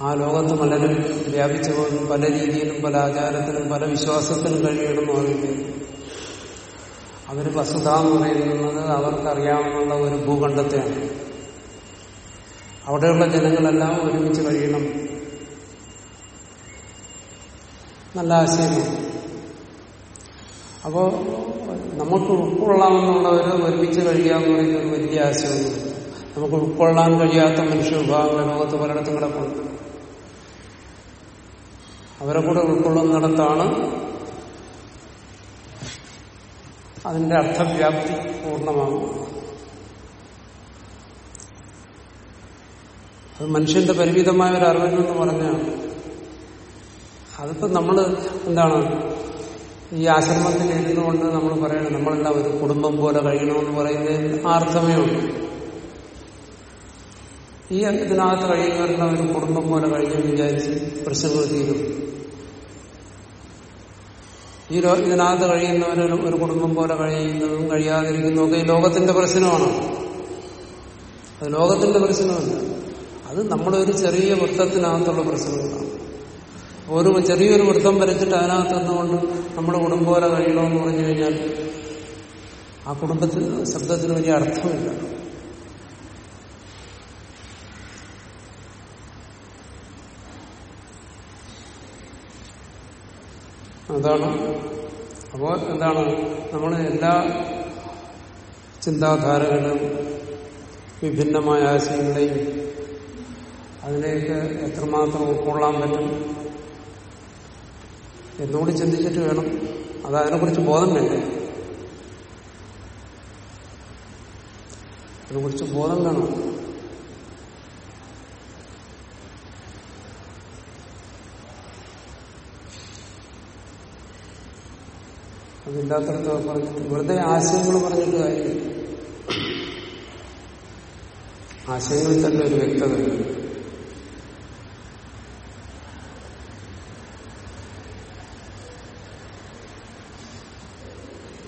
ആ ലോകത്ത് പലരും വ്യാപിച്ചു പോകുന്നു പല രീതിയിലും പല ആചാരത്തിലും പല വിശ്വാസത്തിലും കഴിയണം അറിയിക്കുന്നു അവർ വസുധ എന്ന് പറയുന്നത് അവർക്കറിയാവുന്ന ഒരു ഭൂഖണ്ഡത്തെയാണ്. അവിടെയുള്ള ജനങ്ങളെല്ലാം ഒരുമിച്ച് കഴിയണം. നല്ല ആശയമാണ്. അപ്പോ നമുക്ക് ഉൾക്കൊള്ളാമെന്നുള്ളവർ ഒരുമിച്ച് കഴിയാന്ന് പറയുന്നത് വലിയ ആശയമാണ്. നമുക്ക് ഉൾക്കൊള്ളാൻ കഴിയാത്ത മനുഷ്യ വിഭാഗങ്ങളെ ലോകത്ത് പലയിടത്തും കിടപ്പുണ്ട് അവരെ കൂടെ ഉൾക്കൊള്ളുന്നിടത്താണ് അതിന്റെ അർത്ഥവ്യാപ്തി പൂർണമാകുന്നത് അത് മനുഷ്യന്റെ പരിമിതമായ ഒരു അറിവെന്ന് പറഞ്ഞാണ് അതിപ്പോ നമ്മൾ എന്താണ്? ഈ ആശ്രമത്തിൽ ഇരുന്നുകൊണ്ട് നമ്മൾ പറയണം നമ്മളെല്ലാം ഒരു കുടുംബം പോലെ കഴിയണമെന്ന് പറയുന്നതിൽ ആ അർത്ഥമേ ഉള്ളൂ. ഈ ഇതിനകത്ത് കഴിയുന്നവരുടെ ഒരു കുടുംബം പോലെ കഴിഞ്ഞെന്ന് വിചാരിച്ച് പ്രശ്നങ്ങൾ തീരും ഈ ഇതിനകത്ത് കഴിയുന്നവരും ഒരു കുടുംബം പോലെ കഴിയുന്നതും കഴിയാതിരിക്കുന്നതും ഈ ലോകത്തിന്റെ പ്രശ്നമാണ്. അത് ലോകത്തിന്റെ പ്രശ്നമല്ല. അത് നമ്മുടെ ഒരു ചെറിയ വൃത്തത്തിനകത്തുള്ള പ്രശ്നങ്ങളാണ്. ഒരു ചെറിയൊരു വൃത്തം വരച്ചിട്ട് അതിനകത്ത് നിന്നുകൊണ്ട് നമ്മുടെ കുടുംബം പോലെ കഴിയണമെന്ന് പറഞ്ഞു കഴിഞ്ഞാൽ ആ കുടുംബത്തിന് ശബ്ദത്തിന് വലിയ അർത്ഥമില്ല. അതാണ്. അപ്പോൾ എന്താണ്? നമ്മൾ എല്ലാ ചിന്താധാരകളും വിഭിന്നമായ ആശയങ്ങളെയും അതിനെയൊക്കെ എത്രമാത്രം ഉൾക്കൊള്ളാൻ പറ്റും എന്നോട് ചിന്തിച്ചിട്ട് വേണം. അത് അതിനെക്കുറിച്ച് ബോധം വേണ്ടേ? അതിനെക്കുറിച്ച് ബോധം വേണം. അതില്ലാത്തടത്ത് പറഞ്ഞിട്ട് വെറുതെ ആശയങ്ങൾ പറഞ്ഞിട്ട് കാര്യം ആശയങ്ങളിൽ തന്നെ ഒരു വ്യക്തത.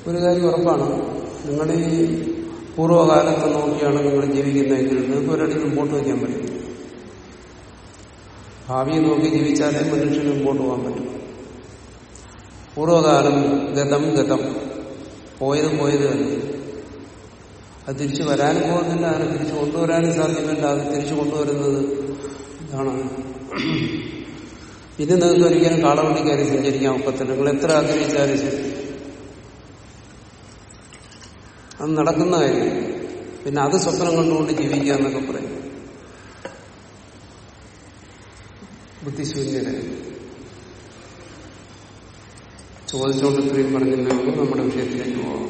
ഒരു കാര്യം ഉറപ്പാണ്. നിങ്ങൾ ഈ പൂർവകാലത്ത് നോക്കിയാണ് നിങ്ങൾ ജീവിക്കുന്നതെങ്കിൽ നിങ്ങൾക്ക് ഒരിടത്ത് മുമ്പോട്ട് വയ്ക്കാൻ പറ്റും ഭാവിയെ നോക്കി ജീവിച്ചാലേ മനുഷ്യന് മുമ്പോട്ട് പോകാൻ പറ്റും. പൂർവകാലം ഗതം ഗതം. പോയത് പോയത് തന്നെ. അത് തിരിച്ചു വരാനും പോകുന്നില്ല അങ്ങനെ തിരിച്ചു കൊണ്ടുവരാനും സാധ്യമല്ല അത് തിരിച്ചു കൊണ്ടുവരുന്നത് ഇതാണ്. ഇത് നിങ്ങൾക്ക് ഒരിക്കലും കാളവണ്ടിക്കാരി സഞ്ചരിക്കാൻ ഒക്കത്തില്ല. നിങ്ങൾ എത്ര ആഗ്രഹിച്ചാലും ശരി. അത് നടക്കുന്ന കാര്യം. പിന്നെ അത് സ്വപ്നം കണ്ടുകൊണ്ട് ജീവിക്കുക എന്നൊക്കെ പറയും. ബുദ്ധിശൂന്യത ചോദിച്ചുകൊണ്ട് ഇത്രയും പറഞ്ഞില്ലേ ഉള്ളൂ നമ്മുടെ വിഷയത്തിലേക്ക് പോകാം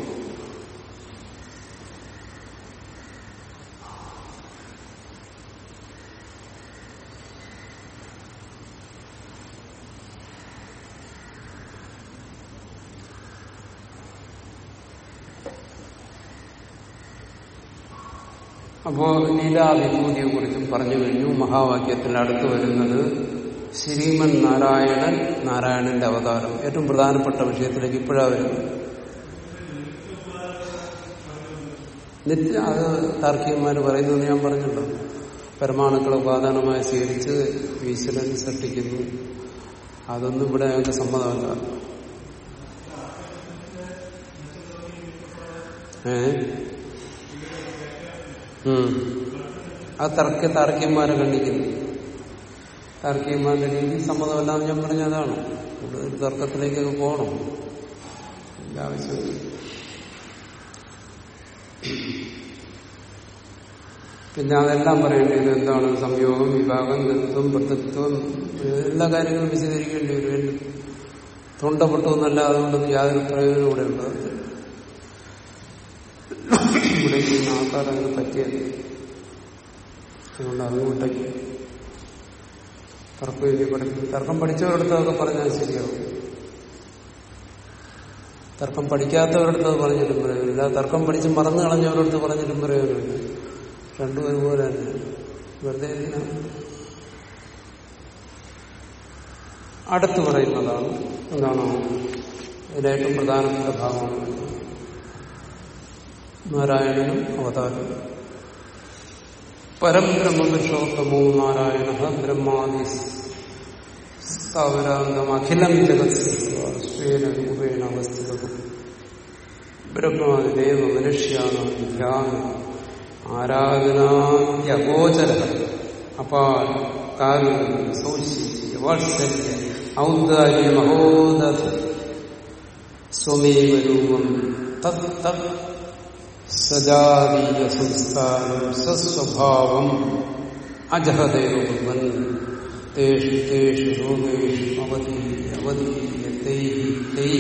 അപ്പോ ലീലാ വിഭൂതിയെ കുറിച്ചും പറഞ്ഞു കഴിഞ്ഞു. മഹാവാക്യത്തിൽ അടുത്ത് വരുന്നത് ശ്രീമൻ നാരായണൻ നാരായണന്റെ അവതാരം. ഏറ്റവും പ്രധാനപ്പെട്ട വിഷയത്തിലേക്ക് ഇപ്പോഴാണ് വരുന്നത്. നിത്യ അത് താർക്കികന്മാർ പറയുന്നത് ഞാൻ പറഞ്ഞല്ലോ. പരമാണുക്കളെ ഉപാദാനമായി സ്വീകരിച്ച് ഈശ്വരൻ സൃഷ്ടിക്കുന്നു. അതൊന്നും ഇവിടെ ഞങ്ങൾക്ക് സമ്മതമല്ല. ഏ? ആ തർക്ക താർക്കികന്മാരെ ഖണ്ഡിക്കുന്നു. താർക്കികന്മാരുടെ രീതി സമ്മതമല്ലാന്ന് ഞാൻ പറഞ്ഞതാണ്. കൂടുതൽ തർക്കത്തിലേക്കൊക്കെ പോകണം. പിന്നെ അതെല്ലാം പറയേണ്ടത് എന്താണ് സംയോഗം വിഭാഗം ദത്വം പൃഥക്ത്വം എല്ലാ കാര്യങ്ങളും വിശദീകരിക്കേണ്ടി വരും. തൊണ്ടപ്പെട്ടു എന്നല്ല അതുകൊണ്ട് യാതൊരു പ്രയോജനം ഇവിടെ ഉണ്ടാകത്തില്ല. ഇവിടെ ചെയ്യുന്ന ആൾക്കാർ അതിന് പറ്റിയത് അതുകൊണ്ട് അതുകൊണ്ടൊക്കെ തർക്കം എഴുതി പഠിക്കും തർക്കം പഠിച്ചവരടുത്തൊക്കെ പറഞ്ഞാൽ ശരിയാവും. തർക്കം പഠിക്കാത്തവരടുത്ത് അത് പറഞ്ഞിട്ടും പ്രയോജനമില്ല തർക്കം പഠിച്ച് മറന്നു കളഞ്ഞവരടുത്ത് പറഞ്ഞിട്ടും പ്രയോജനമില്ല രണ്ടും ഒരുപോലെ തന്നെ. വെറുതെ അടുത്ത് പറയുന്നതാണ് എന്താണ്? ഇതിലേറ്റവും പ്രധാനപ്പെട്ട ഭാഗമാണ് നാരായണനും അവതാരം പരബ്രഹ്മവിശ്വോത്തമോ നാരായണ ബ്രഹ്മാദി സ്ഥാവരാന്തം അഖിലം ജഗത് സ്വേന മനുഷ്യാണ് ധ്യാനം? ആരാധനാദ്യഗോചര അപാര കാരുണ്യം സൗശീല്യ വാത്സല്യ ഔദാര്യ മഹോദ സ്വമേവ രൂപം തത് തത് സജാതീയ സംസ്കാരം സസ്വഭാവം അജഹദേവൻ തേഷു തേഷു ലോകേഷു അവധി അവധീയ തൈ തൈ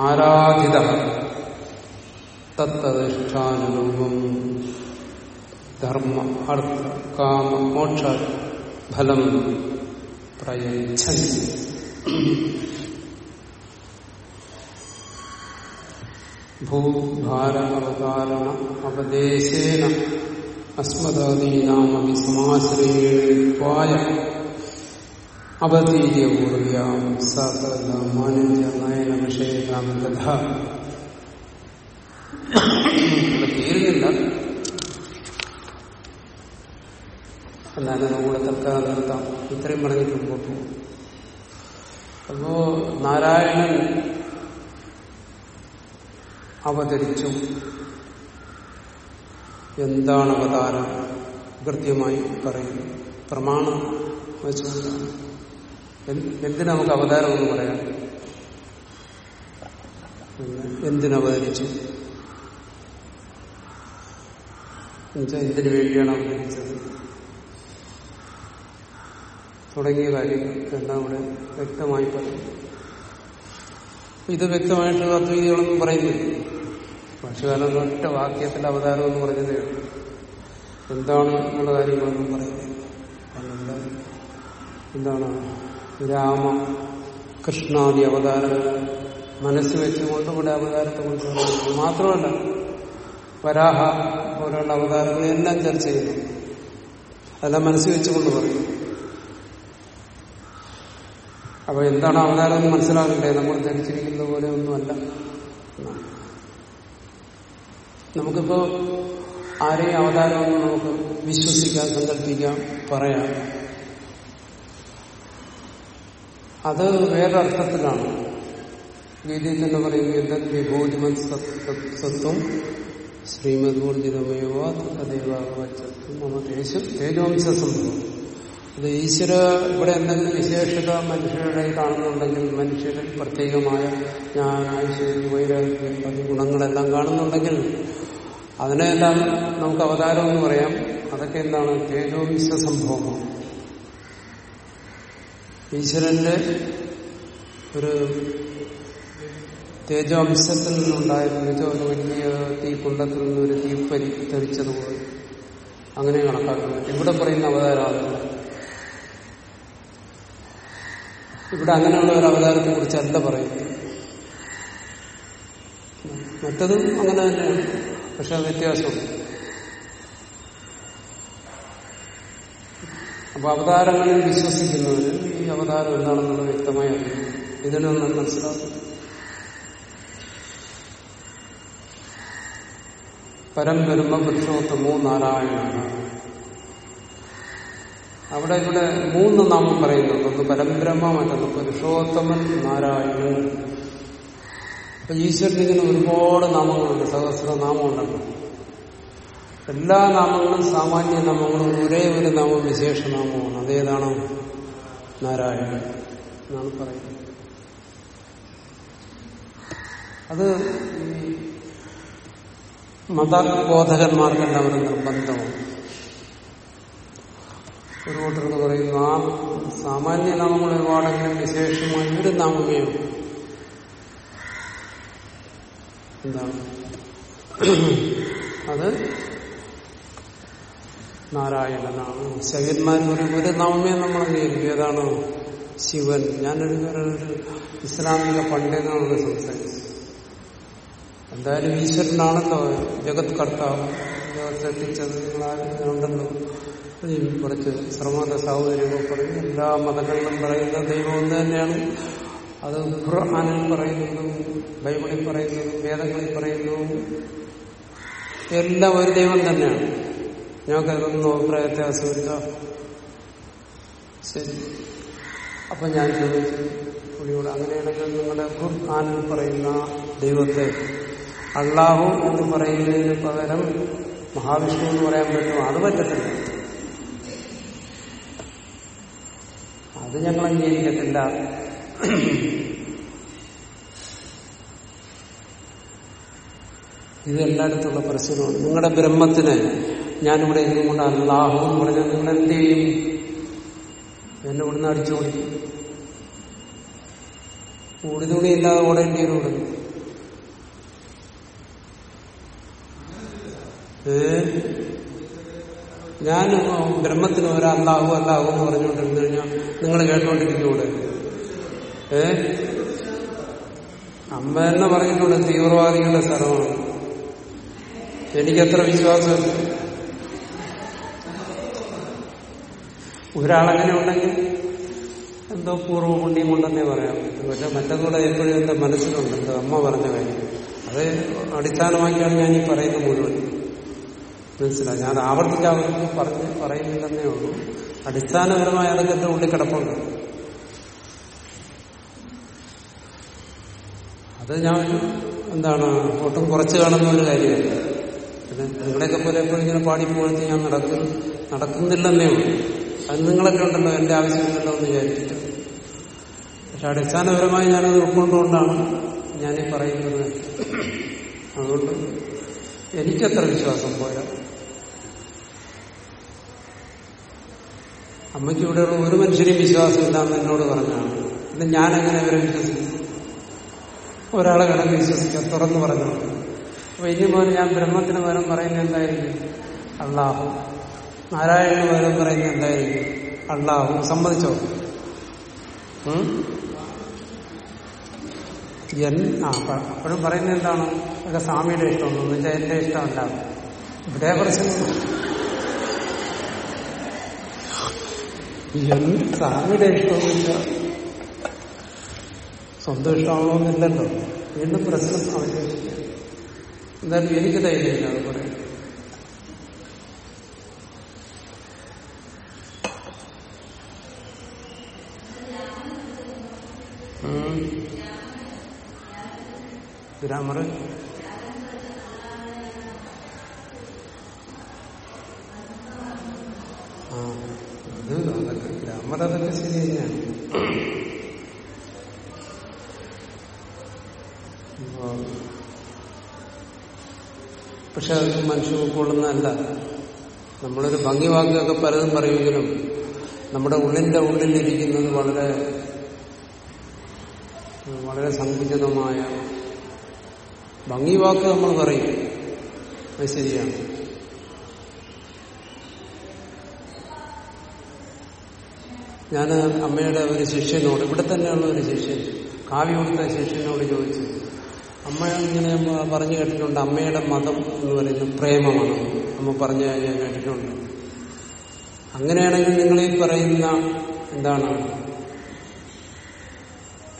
ആരാധിത തത്തധിഷ്ഠാനരൂപം ധർമ്മ അർത്ഥ കാമ മോക്ഷ ഫലം പ്രയച്ഛൻ ഭൂഭാര അപദേശേന അവദേശേന അസ്മദാദീനാമപി സമാശ്രയേണ അവതീര്യപൂർവ്യാം സകല മാനുജ നയന വിഷയകാം കഥ തീരുന്നില്ല. എന്നാലും നമ്മുടെ തൽക്കാലം നിർത്താം ഇത്രയും പറഞ്ഞിട്ട് അപ്പോ നാരായണൻ അവതരിച്ചു. എന്താണ് അവതാരം? കൃത്യമായി പറയുന്നു പ്രമാണം വെച്ചുകൊണ്ടാണ്. എന്തിനു നമുക്ക് അവതാരം എന്ന് പറയാം? എന്തിനവതരിച്ചു? എന്നുവെച്ചാൽ എന്തിനു വേണ്ടിയാണ് അവതരിച്ചത്? തുടങ്ങിയ കാര്യങ്ങൾ എല്ലാം ഇവിടെ വ്യക്തമായി പറയും. ഇത് വ്യക്തമായിട്ട് അദ്വൈതികളൊന്നും പറയുന്നില്ല. ഭാഷകാരൻ ഒറ്റ വാക്യത്തിൽ അവതാരം എന്ന് പറഞ്ഞതേ എന്താണ് എന്നുള്ള കാര്യങ്ങളൊന്നും പറയുന്നില്ല. എന്താണ്? രാമ കൃഷ്ണാദി അവതാരങ്ങൾ മനസ്സ് വെച്ചുകൊണ്ട് ഇവിടെ അവതാരത്തെ കൊണ്ടുവരുന്നത് മാത്രമല്ല വരാഹ പോലെയുള്ള അവതാരങ്ങളെല്ലാം ചർച്ച ചെയ്യുന്നു. അതെല്ലാം മനസ്സ് വെച്ചുകൊണ്ട് പറയും. അപ്പൊ എന്താണ് അവതാരം എന്ന് മനസ്സിലാകണ്ടേ? നമ്മൾ ധരിച്ചിരിക്കുന്ന പോലെ ഒന്നുമല്ല. നമുക്കിപ്പോ ആരെയും അവതാരമൊന്നും നമുക്ക് വിശ്വസിക്കാം സങ്കല്പിക്കാം പറയാം. അത് വേറൊരർത്ഥത്തിലാണ്. ഗീതയിൽ തന്നെ പറയുന്നത് വിഭൂതിമൻ സത്വം ശ്രീമദ് ഊർജിതമേവ തദൈവച്ചത്വം മമ ദേശം തേജോംശ സംഭവം അത് ഈശ്വര ഇവിടെ എന്തെങ്കിലും വിശേഷത മനുഷ്യരുടെ കാണുന്നുണ്ടെങ്കിൽ മനുഷ്യരിൽ പ്രത്യേകമായ ഞാൻ ഐശ്വര്യം വൈരാഗ്യം അത് ഗുണങ്ങളെല്ലാം കാണുന്നുണ്ടെങ്കിൽ അതിനെല്ലാം നമുക്ക് അവതാരം എന്ന് പറയാം. അതൊക്കെ എന്താണ്? തേജോവിശ സംഭവമാണ്. ഈശ്വരന്റെ ഒരു തേജോംശത്തിൽ നിന്നുണ്ടായിരുന്ന ഒരു വലിയ തീക്കുണ്ടത്തിൽ നിന്ന് ഒരു തീപ്പരി തെറിച്ചതുപോലെ അങ്ങനെ കണക്കാക്കുന്നു ഇവിടെ പറയുന്ന അവതാരമാണ് ഇവിടെ അങ്ങനെയുള്ള ഒരു അവതാരത്തെ കുറിച്ചല്ല പറയുന്നത് മറ്റതും അങ്ങനെ തന്നെയാണ്. പക്ഷെ അത് വ്യത്യാസമുണ്ട്. അപ്പൊ അവതാരങ്ങളിൽ വിശ്വസിക്കുന്നവര് ഈ അവതാരം എന്താണെന്നുള്ള വ്യക്തമായി ഇതിനൊന്നും മനസ്സിലാക്കും പരം ബ്രഹ്മ പുരുഷോത്തമോ നാരായണ അവിടെ ഇവിടെ മൂന്ന് നാമം പറയുന്നുണ്ട്. ഒന്ന് പരബ്രഹ്മ മറ്റൊന്ന് പുരുഷോത്തമൻ നാരായണൻ. അപ്പൊ ഈശ്വരന് ഇങ്ങനെ ഒരുപാട് നാമങ്ങളുണ്ട്. സഹസ്രനാമം ഉണ്ടല്ലോ എല്ലാ നാമങ്ങളും സാമാന്യ നാമങ്ങളും ഒരേ ഒരു നാമം വിശേഷനാമമാണ് അതേതാണ് നാരായണൻ എന്നാണ് പറയുന്നത്. അത് ഈ മതബോധകന്മാർക്കെല്ലാം ഒരു നിർബന്ധമാണ്. ഒരു എന്ന് പറയുന്ന ആ സാമാന്യ നാമങ്ങൾ ഒരുപാടെങ്കിലും വിശേഷമായി ഒരു നാമമേ എന്താണ് അത് നാരായണനാണ് ശൈവന്മാർ ഒരു ഒരു നാമമേ നമ്മൾ അംഗീകരിക്കും. ഏതാണ്? ശിവൻ. ഞാനൊരു ഒരു ഇസ്ലാമിക പണ്ഡിതനാണ് സംസാരിച്ചത്. എന്തായാലും ഈശ്വരനാണല്ലോ ജഗത് കർത്താവ്. ജഗത് എത്തിച്ചത് നിങ്ങളുണ്ടല്ലോ കുറച്ച് ശ്രമത സാഹചര്യങ്ങൾ പറയും എല്ലാ മതങ്ങളിലും പറയുന്ന ദൈവം ഒന്ന് തന്നെയാണ്. അത് ഖുർആാനിൽ പറയുന്നതും ബൈബിളിൽ പറയുന്നതും വേദങ്ങളിൽ പറയുന്നതും എല്ലാം ഒരു ദൈവം തന്നെയാണ്. ഞങ്ങൾക്ക് അതൊന്നും അഭിപ്രായ വ്യത്യാസമില്ല ശരി. അപ്പൊ ഞാൻ ചോദിച്ചു അങ്ങനെയാണെങ്കിൽ നിങ്ങളുടെ ഖുർആാനിൽ പറയുന്ന ദൈവത്തെ അള്ളാഹു എന്ന് പറയുന്നതിന് പകരം മഹാവിഷ്ണു എന്ന് പറയാൻ പറ്റുമോ? അത് പറ്റത്തില്ല. അത് ഞങ്ങൾ അംഗീകരിക്കത്തില്ല. ഇത് എല്ലായിടത്തുള്ള പ്രശ്നമാണ് നിങ്ങളുടെ ബ്രഹ്മത്തിന് ഞാനിവിടെ എന്തും കൊണ്ട് അല്ലാഹു എന്ന് പറഞ്ഞാൽ നിങ്ങൾ എന്ത് ചെയ്യും? എന്നെ ഇവിടുന്ന് അടിച്ചോടി ഓടി തുണിയില്ലാതെ ഓടേണ്ടി വരും ഇവിടെ ഏ? ഞാൻ ബ്രഹ്മത്തിന് ഒരു അല്ലാഹു അല്ലാഹു എന്ന് പറഞ്ഞുകൊണ്ടിരുന്നു കഴിഞ്ഞാൽ നിങ്ങൾ കേട്ടോണ്ടിരിക്കൂടെ ഏ? അമ്മ തന്നെ പറഞ്ഞിട്ടുണ്ട് തീവ്രവാദികളുടെ സ്ഥലമാണ്. എനിക്കത്ര വിശ്വാസം. ഒരാളങ്ങനെ ഉണ്ടെങ്കിൽ എന്തോ പൂർവ പുണ്യം കൊണ്ടെന്നേ പറയാം. പക്ഷെ മറ്റതുകൂടെ എപ്പോഴും എന്റെ മനസ്സിലുണ്ട്. അമ്മ പറഞ്ഞ കാര്യം. അത് അടിസ്ഥാനമാക്കിയാണ് ഞാൻ ഈ പറയുന്നത് മുഴുവൻ. മനസ്സിലായി ഞാൻ ആവർത്തിക്കാവുന്നു പറഞ്ഞ് പറയുന്നില്ലെന്നേ ഉള്ളൂ. അടിസ്ഥാനപരമായ അതൊക്കെ എന്റെ ഉള്ളിൽ കിടപ്പുണ്ട് അത് ഞാൻ എന്താണ് ഒട്ടും കുറച്ച് കാണുന്ന ഒരു കാര്യമല്ല. പിന്നെ നിങ്ങളെയൊക്കെ പോലെ എപ്പോഴും ഇങ്ങനെ പാടിപ്പോഴത്ത് ഞാൻ നടക്കും നടക്കുന്നില്ലെന്നേ ഉള്ളൂ. അത് നിങ്ങളൊക്കെ ഉണ്ടല്ലോ എന്റെ ആവശ്യമില്ലല്ലോ എന്ന് വിചാരിച്ചിട്ട്. പക്ഷെ അടിസ്ഥാനപരമായി ഞാനത് ഉൾക്കൊണ്ടുകൊണ്ടാണ് ഞാനീ പറയുന്നത്. അതുകൊണ്ട് എനിക്കത്ര വിശ്വാസം പോരാ. അമ്മയ്ക്ക് ഇവിടെയുള്ള ഒരു മനുഷ്യരെയും വിശ്വാസമില്ലാന്ന് എന്നോട് പറഞ്ഞാണ് പിന്നെ ഞാൻ എങ്ങനെ അവരെ വിശ്വസിക്കും? ഒരാളെ കടന്ന് വിശ്വസിക്കാം തുറന്നു പറഞ്ഞു. അപ്പൊ ഇനി പോലും ഞാൻ ബ്രഹ്മത്തിന് പകരം പറയുന്നത് എന്തായിരിക്കും? അള്ളാഹു. നാരായണന് പകരം പറയുന്നത് എന്തായിരിക്കും? അള്ളാഹു. സമ്മതിച്ചോ? എൻ ആ അപ്പോഴും പറയുന്നത് എന്താണ്? എന്റെ സ്വാമിയുടെ ഇഷ്ടമൊന്നും എന്റെ ഇഷ്ടമല്ല. ഇവിടെ പ്രശ്നം എൻ ഇഷ്ടമില്ല സ്വന്തം ഇഷ്ടമാണോന്നില്ലല്ലോ വീണ്ടും പ്രശ്നം അവശേഷിക്കുക എന്തായാലും എനിക്ക് ധൈര്യമില്ല അത് പറയാം ഗ്രാമർ ആ അത് അതൊക്കെ ശരി തന്നെയാണ് പക്ഷെ അത് മനുഷ്യ ഉൾക്കൊള്ളുന്നതല്ല നമ്മളൊരു ഭംഗി വാക്കൊക്കെ പലതും പറയുമെങ്കിലും നമ്മുടെ ഉള്ളിന്റെ ഉള്ളിലിരിക്കുന്നത് വളരെ വളരെ സങ്കുചിതമായ ഭംഗി വാക്ക് നമ്മൾ പറയും. അത് ശരിയാണ്. ഞാൻ അമ്മയുടെ ഒരു ശിഷ്യനോട് ഇവിടെ തന്നെയുള്ള ഒരു ശിഷ്യൻ കാവ്യ കൊടുത്ത ശിഷ്യനോട് ചോദിച്ചു. അമ്മ ഇങ്ങനെ പറഞ്ഞു കേട്ടിട്ടുണ്ട് അമ്മയുടെ മതം എന്ന് പറയുന്നത് പ്രേമമാണ് അമ്മ പറഞ്ഞു ഞാൻ കേട്ടിട്ടുണ്ട്. അങ്ങനെയാണെങ്കിൽ നിങ്ങൾ ഈ പറയുന്ന എന്താണ്?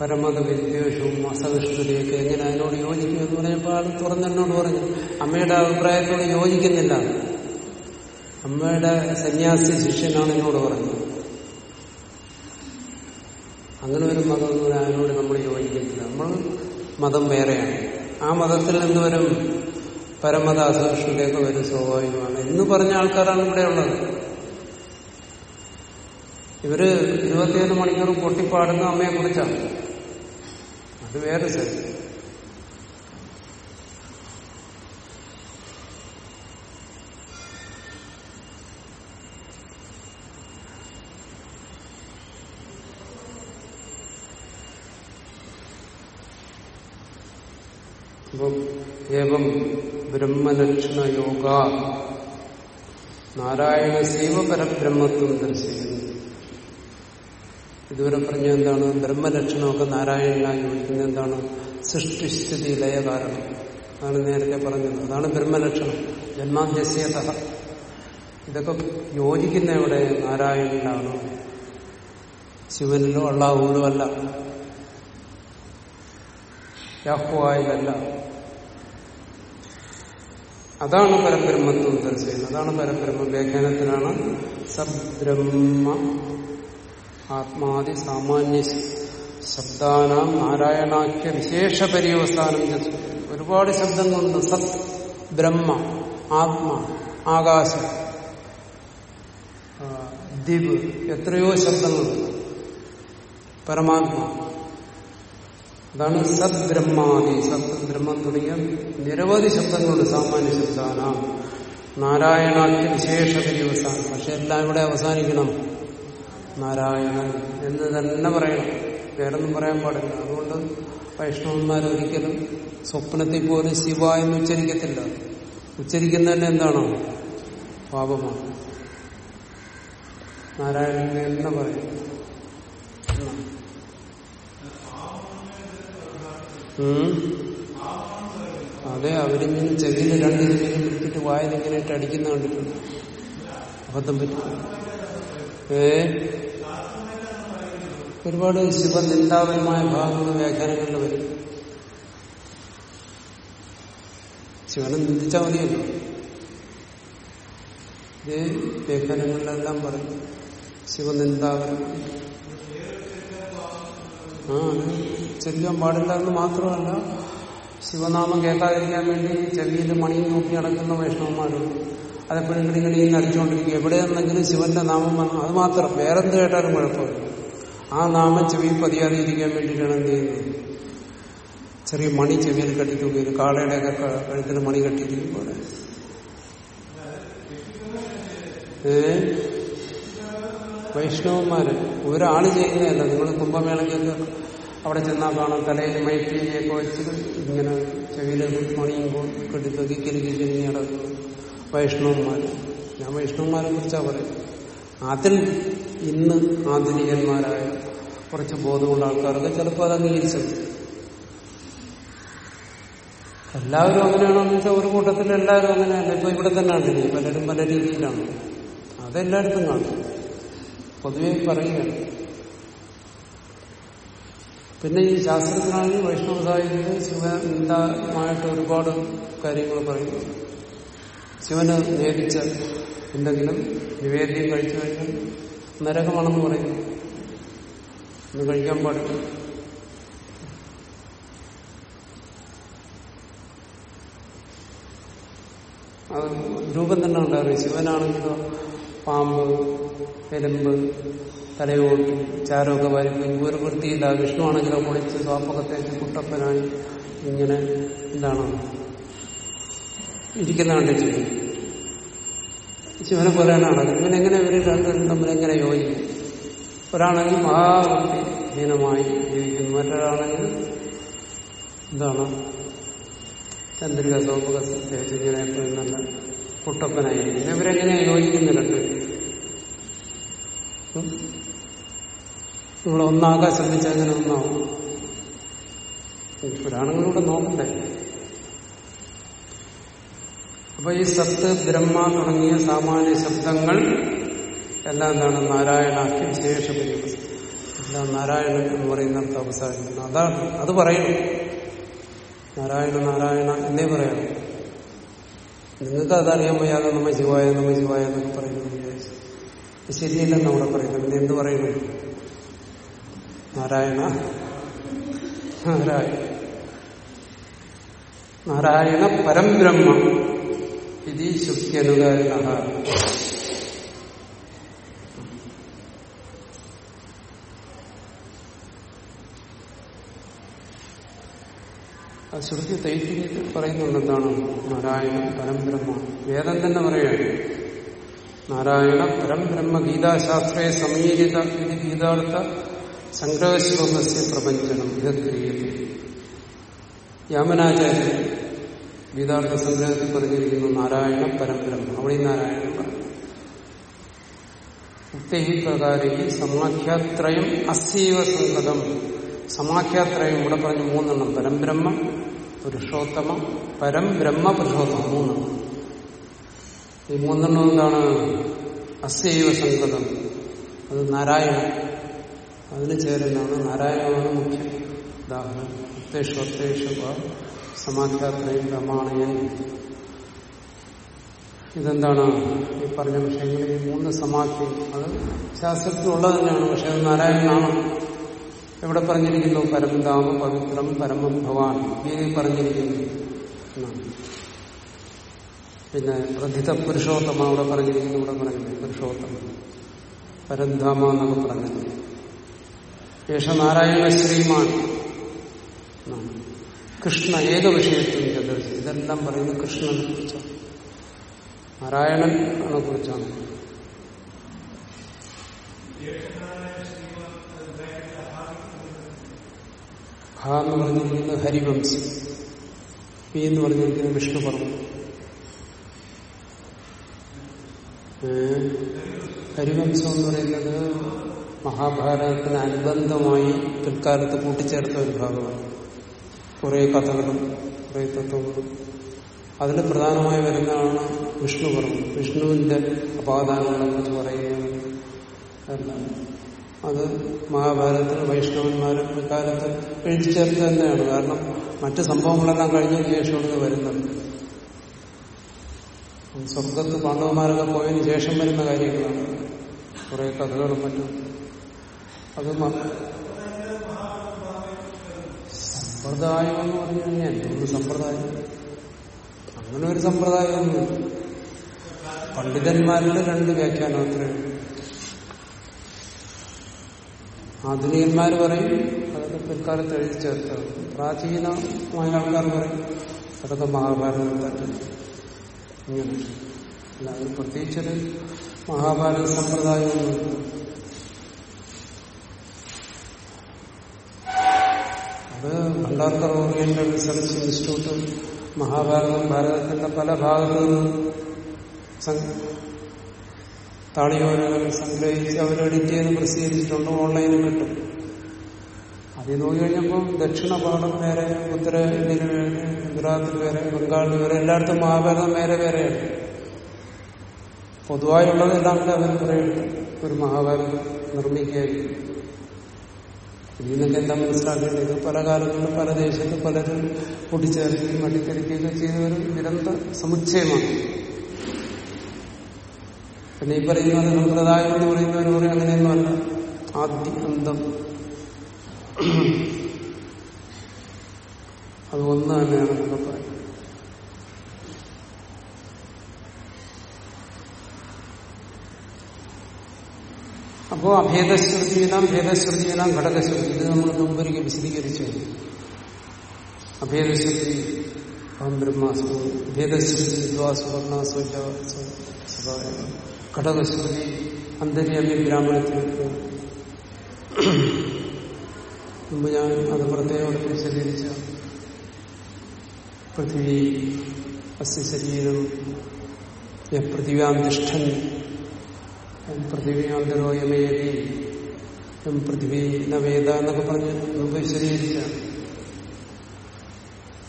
പരമത വിദ്വേഷവും അസഹിഷ്ണുതയൊക്കെ എങ്ങനെ അതിനോട് യോജിക്കും എന്ന് പറഞ്ഞപ്പോൾ ആൾ തുറന്നെന്നോട് പറഞ്ഞു. അമ്മയുടെ അഭിപ്രായത്തോട് യോജിക്കുന്നില്ല. അമ്മയുടെ സന്യാസി ശിഷ്യനാണ് എന്നോട് പറഞ്ഞത് അങ്ങനെ ഒരു മതം എന്ന് പറഞ്ഞാൽ അതിനോട് നമ്മൾ യോജിക്കുന്നില്ല നമ്മൾ മതം വേറെയാണ്. ആ മതത്തിൽ നിന്ന് വരും പരമത അസഹിഷ്ണുതയൊക്കെ വരും സ്വാഭാവികമാണ്. എന്ന് പറഞ്ഞ ആൾക്കാരാണ് ഇവിടെ ഉള്ളത്. ഇവർ ഇരുപത്തിയേഴ് മണിക്കൂർ പൊട്ടിപ്പാടുന്ന അമ്മയെ കുറിച്ചാണ് അത് വേറെ ശരി അപ്പം ഏവം ബ്രഹ്മലക്ഷണ യോഗ നാരായണ സൈവ പരബ്രഹ്മത്വം ദർശിക്കുന്നു. ഇതുവരെ പറഞ്ഞ എന്താണ്? ബ്രഹ്മലക്ഷണമൊക്കെ നാരായണനായി വിളിക്കുന്നത് എന്താണ്? സൃഷ്ടിസ്ഥിതി ലയ കാരണം അതാണ് നേരത്തെ പറഞ്ഞത്. അതാണ് ബ്രഹ്മലക്ഷണം. ജന്മാദ്യസ്യത. ഇതൊക്കെ യോജിക്കുന്ന എവിടെ? നാരായണനാണ് ശിവനിലോ അള്ളാഹുവിലോ അല്ല. യാഹുവായിലല്ല. അതാണ് പരബ്രഹ്മത്വം ദർശിക്കുന്നത് അതാണ് പരബ്രഹ്മ വ്യാഖ്യാനത്തിലാണ് സബ്രഹ്മ ആത്മാദി സാമാന്യ ശബ്ദാനാം നാരായണാഖ്യ വിശേഷ പര്യവസ്ഥാനം ചെയ്തു ഒരുപാട് ശബ്ദങ്ങളുണ്ട്. സത് ബ്രഹ്മ ആത്മ ആകാശം ആ, ദിവ് എത്രയോ ശബ്ദങ്ങളുണ്ട്. പരമാത്മ. അതാണ് സത് ബ്രഹ്മാദി സത് ബ്രഹ്മം തുടങ്ങിയ നിരവധി ശബ്ദങ്ങളുണ്ട് സാമാന്യ ശബ്ദാന. നാരായണാഖ്യ വിശേഷ ദിവസമാണ് പക്ഷെ എല്ലാം ഇവിടെ അവസാനിക്കണം. നാരായണൻ എന്ന് തന്നെ പറയണം. വേറൊന്നും പറയാൻ പാടില്ല. അതുകൊണ്ട് വൈഷ്ണവന്മാർ ഒരിക്കലും സ്വപ്നത്തിൽ പോലും ശിവ എന്ന് ഉച്ചരിക്കത്തില്ല. ഉച്ചരിക്കുന്നതന്നെ എന്താണോ? പാപമാണ്. നാരായണൻ എന്ന് പറയും എന്നാണ്. ഉം. അതെ അവരിങ്ങനെ ചെവിയിൽ രണ്ട് ചെവിയിലും പിടിച്ചിട്ട് വായനിങ്ങനെ ഇട്ട് അടിക്കുന്ന കണ്ടിട്ടുണ്ട്. അബദ്ധം പറ്റും. ഏ? ഒരുപാട് ശിവനിന്ദാപരമായ ഭാഗങ്ങൾ വ്യാഖ്യാനങ്ങളിൽ വരും. ശിവനെ നിന്ദിച്ചാൽ മതിയല്ലോ. ഇത് വ്യാഖ്യാനങ്ങളിലെല്ലാം പറയും ശിവനിന്ദാപരം ആ അത് ചെല്ലാൻ പാടില്ല എന്ന് മാത്രമല്ല ശിവനാമം കേൾക്കാതിരിക്കാൻ വേണ്ടി ചെവിയിൽ മണിയും നോക്കി നടക്കുന്ന വൈഷ്ണവന്മാരുണ്ട് അതെപ്പോഴും ഇങ്ങനെ ഇങ്ങനെ അടിച്ചുകൊണ്ടിരിക്കും എവിടെയെന്നെങ്കിലും ശിവന്റെ നാമം വന്നു അത് മാത്രം വേറെന്ത് കേട്ടാലും കുഴപ്പമില്ല. ആ നാമം ചെവിയിൽ പതിയാതെ ഇരിക്കാൻ വേണ്ടിയിട്ടാണ് എന്ത് ചെയ്യുന്നത്? ചെറിയ മണി ചെവിയിൽ കെട്ടിത്തൂക്കിയത് കാളയുടെയൊക്കെ കഴുത്തിന് മണി കെട്ടിയിരിക്കും പോലെ. ഏ? വൈഷ്ണവന്മാര്. ഒരാൾ ചെയ്യുന്നതല്ല നിങ്ങൾ കുംഭമേളയ്ക്കൊക്കെ അവിടെ ചെന്നാൽ കാണാം. തലയിൽ മൈപ്പിയൊക്കെ വെച്ച് ഇങ്ങനെ ചെവിയിൽ മണിയും കെട്ടി കിരുക്കി കിരുങ്ങി നടക്കുന്നു. വൈഷ്ണവന്മാർ ഞാൻ വൈഷ്ണവന്മാരെ കുറിച്ചാണ് പറയും അതിൽ ഇന്ന് ആധുനികന്മാരായ കുറച്ച് ബോധമുള്ള ആൾക്കാർക്ക് ചിലപ്പോൾ അത് അംഗീകരിച്ചത് എല്ലാവരും അങ്ങനെയാണെന്ന് വെച്ചാൽ ഒരു കൂട്ടത്തിൽ എല്ലാവരും അങ്ങനെയല്ല. ഇപ്പൊ ഇവിടെ തന്നെയാണ് പലരും പല രീതിയിലാണ്. അതെല്ലായിടത്തും കാണും. പൊതുവെ പറയുകയാണ്. പിന്നെ ഈ ശാസ്ത്രത്തിനാണെങ്കിൽ വൈഷ്ണവ സാഹിത്യത്തിൽ ശിവനിന്ദമായിട്ട് ഒരുപാട് കാര്യങ്ങൾ പറയുന്നു. ശിവന് നേരിച്ച എന്തെങ്കിലും നിവേദ്യം കഴിച്ചു കഴിഞ്ഞാൽ നരകമാണെന്ന് പറയുന്നു. ഒന്ന് കഴിക്കാൻ പാടില്ല. അത് രൂപം തന്നെ ഉണ്ടായിരുന്നു. ശിവനാണെങ്കിലോ പാമ്പ് എലുമ്പ് തലയോട്ടി ചാരമൊക്കെ വാരിപ്പ് ഒരു വൃത്തിയില്ല വിഷ്ണു ആണെങ്കിലോ കുളിച്ച് സ്വാപ്പൊക്കെ കുട്ടപ്പനായി ഇങ്ങനെ എന്താണ് ഇരിക്കുന്ന കണ്ടിട്ട് ശിവനെ പോലെയാണ് ഇങ്ങനെ എങ്ങനെ ഇവർ രണ്ടും തമ്മിൽ എങ്ങനെ യോജിക്കും? ഒരാണെങ്കിൽ മഹാവൃത്തി ഹീനമായി ജീവിക്കുന്നു. മറ്റൊരാണെങ്കിൽ എന്താണ് ചന്ദ്രിക സോപ്പക തേച്ച് ഇങ്ങനെ എപ്പോഴും നല്ല കുട്ടപ്പനായിരിക്കും ഇവരെങ്ങനെ യോജിക്കുന്നില്ല നിങ്ങൾ ഒന്നാകാൻ ശ്രമിച്ചാൽ അങ്ങനെ ഒന്നാവും? പുരാണങ്ങളിലൂടെ നോക്കണ്ടേ? അപ്പൊ ഈ സത്ത് ബ്രഹ്മ തുടങ്ങിയ സാമാന്യ ശബ്ദങ്ങൾ എല്ലാം എന്താണ് നാരായണാക്കി വിശേഷപ്പെടുന്നത് എല്ലാം നാരായണൻ എന്ന് പറയുന്നിടത്ത് അവസാനിക്കുന്നു. അതാണ് അത് പറയണം. നാരായണ നാരായണ എന്നേ പറയണം നിങ്ങൾക്ക് അതറിയാൻ വയ്യാതെ നമ്മ ശിവായ നമ്മ ശിവായ എന്നൊക്കെ പറയുന്നത് വിചാരിച്ചു. ശരിയല്ലെന്ന് അവിടെ പറയുന്നത് പിന്നെ എന്ത് പറയുന്നു? നാരായണ. നാരായണ. നാരായണ പരംബ്രഹ്മ. ഇത് ശുക്യനുകാരണ. ആ ശ്രുതി തൈത്തിരിയത്തിൽ പറയുന്നുണ്ട് എന്താണ് നാരായണ പരംബ്രഹ്മ. വേദം തന്നെ പറയുകയാണ് നാരായണ പരംബ്രഹ്മ ഗീതാശാസ്ത്രേ സമീരിത ഇത് ഗീതാർത്ഥ സംഗ്രഹശ്ലോകസ്യ പ്രപഞ്ചനം ഇത് ക്രിയത്തെ യാമനാചാര്യൻ ഗീതാർത്ഥ സംഗ്രഹത്തിൽ പറഞ്ഞിരിക്കുന്നു നാരായണ പരംബ്രഹ്മ. അവിടെ നാരായണ പറഞ്ഞു. സമാഖ്യാത്രയം അസീവ സംഗതം. സമാഖ്യാത്രയം ഇവിടെ പറഞ്ഞു മൂന്നെണ്ണം. പരംബ്രഹ്മ പുരുഷോത്തമ പരം ബ്രഹ്മ പുരുഷോത്തമ മൂന്ന്. ഈ മൂന്നെണ്ണം എന്താണ്? അസ്യൈവ സംഗതം അത് നാരായണ അതിന് ചേരുന്നതാണ് നാരായണമാണ് മുഖ്യം. ഉദാഹരണം ഉത്തേഷു അത്തേഷു സമാഖ്യാത്രയും പ്രമാണയൻ ഇതെന്താണ്? ഈ പറഞ്ഞ വിഷയങ്ങളിൽ മൂന്ന് സമാഖ്യം അത് ശാസ്ത്രത്തിലുള്ളത് തന്നെയാണ് പക്ഷെ അത് നാരായണനാണ്. എവിടെ പറഞ്ഞിരിക്കുന്നു? പരംധാമ പവിത്രം പരമം ഭവാൻ ഗീതയിൽ പറഞ്ഞിരിക്കുന്നു പിന്നെ പ്രഥിത പുരുഷോത്തമ അവിടെ പറഞ്ഞിരിക്കുന്നു ഇവിടെ പറഞ്ഞില്ലേ പുരുഷോത്തമ. പരന്ധാമ എന്നൊക്കെ പറഞ്ഞില്ലേ യേശ നാരായണ ശ്രീമാൻ കൃഷ്ണ ഏക വിഷയത്തിൽ ചതുർത്തി ഇതെല്ലാം പറയുന്നത് കൃഷ്ണനെ കുറിച്ചാണ്. നാരായണനെ കുറിച്ചാണ്. ഹ എന്ന് പറഞ്ഞിരിക്കുന്നത് ഹരിവംശം. പി എന്ന് പറഞ്ഞിരിക്കുന്നത് വിഷ്ണു പറഞ്ഞു? ഹരിവംശം എന്ന് പറയുന്നത് മഹാഭാരതത്തിന് അനുബന്ധമായി പിൽക്കാലത്ത് കൂട്ടിച്ചേർത്ത ഒരു ഭാഗമാണ്. കുറെ കഥകളും കുറെ തത്വങ്ങളും. അതിൽ പ്രധാനമായി വരുന്നതാണ് വിഷ്ണു പറഞ്ഞു. വിഷ്ണുവിന്റെ അപാദാനങ്ങളെന്ന് പറയുന്നത് എല്ലാം അത് മഹാഭാരതത്തിൽ വൈഷ്ണവന്മാരും കാലത്ത് എഴുതി ചേർത്ത് തന്നെയാണ്. കാരണം മറ്റു സംഭവങ്ങളെല്ലാം കഴിഞ്ഞ ശേഷമാണ് വരുന്നത്. സ്വർഗത്ത് പാണ്ഡവന്മാരൊക്കെ പോയതിന് ശേഷം വരുന്ന കാര്യങ്ങളാണ്. കുറെ കഥകളും മറ്റും. അത് സമ്പ്രദായം എന്ന് പറഞ്ഞു കഴിഞ്ഞാൽ ഒരു സമ്പ്രദായം? അങ്ങനെ ഒരു സമ്പ്രദായമൊന്നും പണ്ഡിതന്മാരുടെ രണ്ട് വ്യാഖ്യാനം അത്രയും ആധുനികന്മാർ പറയും അതൊക്കെ പിൽക്കാലത്ത് എഴുതി ചേർത്താണ് പ്രാചീനമായ ആൾക്കാർ പറയും അതൊക്കെ മഹാഭാരതം ഇങ്ങനെ. അല്ലാതെ പ്രത്യേകിച്ചൊരു മഹാഭാരത സമ്പ്രദായമൊന്നുമില്ല അത് Bhandarkar oriental research institute Mahabharatam ഭാരതത്തിന്റെ പല ഭാഗത്തു നിന്നും താളിയോരകൾ സംഗ്രഹിച്ച് അവർ എഡിറ്റ് ചെയ്ത് പ്രസിദ്ധീകരിച്ചിട്ടുണ്ട് ഓൺലൈനിൽ കിട്ടും. അതിൽ നോക്കി കഴിഞ്ഞപ്പോൾ ദക്ഷിണ ഭാഗം വേറെ ഉത്തര ഇന്ത്യയിൽ വേറെ ഗുജറാത്തിൽ വേറെ ബംഗാളിൽ വേറെ എല്ലായിടത്തും മഹാഭാരതം വേറെ വേറെയാണ്. പൊതുവായുള്ളതെല്ലാം കൂടെ അവർ പറയുന്നുണ്ട് ഒരു മഹാഭാരതം നിർമ്മിക്കുകയായിരിക്കും. ഇതിൽ നിന്നൊക്കെ എന്താ മനസ്സിലാക്കേണ്ടത് പല കാലങ്ങളിലും പല ദേശത്തും പലരും കൂട്ടിച്ചേർക്കുകയും മട്ടിക്കരിക്കുകയൊക്കെ ചെയ്ത ഒരു നിരന്തര സമുച്ചയമാണ്. പിന്നെ ഈ പറയുന്നത് സമ്പ്രദായം എന്ന് പറയുന്നവർ പറയും അങ്ങനെയൊന്നുമല്ല. ആദ്യ അന്തം അത് ഒന്ന് തന്നെയാണ് എന്നൊക്കെ പറയും. അപ്പോ അഭേദശ്രുതിയിലാം ഭേദശ്രുതിയിലാം ഘടകശ്രുതി ഇത് നമ്മൾ മുമ്പൊരിക്കൽ വിശദീകരിച്ചു. അഭേദശ്രുതി അഹം ബ്രഹ്മാസ്മി ഭേദശ്രുതി ദ്വാസുവർണാസു ഘടകശ്രുതി അന്തര്യാമി ബ്രാഹ്മണത്തിലേക്ക് മുമ്പ് ഞാൻ അത് പ്രത്യേകം വിശദീകരിച്ച പൃഥ്വി അസ്യ ശരീരം പൃഥിവ്യാന്തിഷ്ഠൻ പൃഥിവ്യാന്തരോ യമേതി എം പൃഥ്വി നവേദ എന്നൊക്കെ പറഞ്ഞ് മുമ്പ് വിശദീകരിച്ച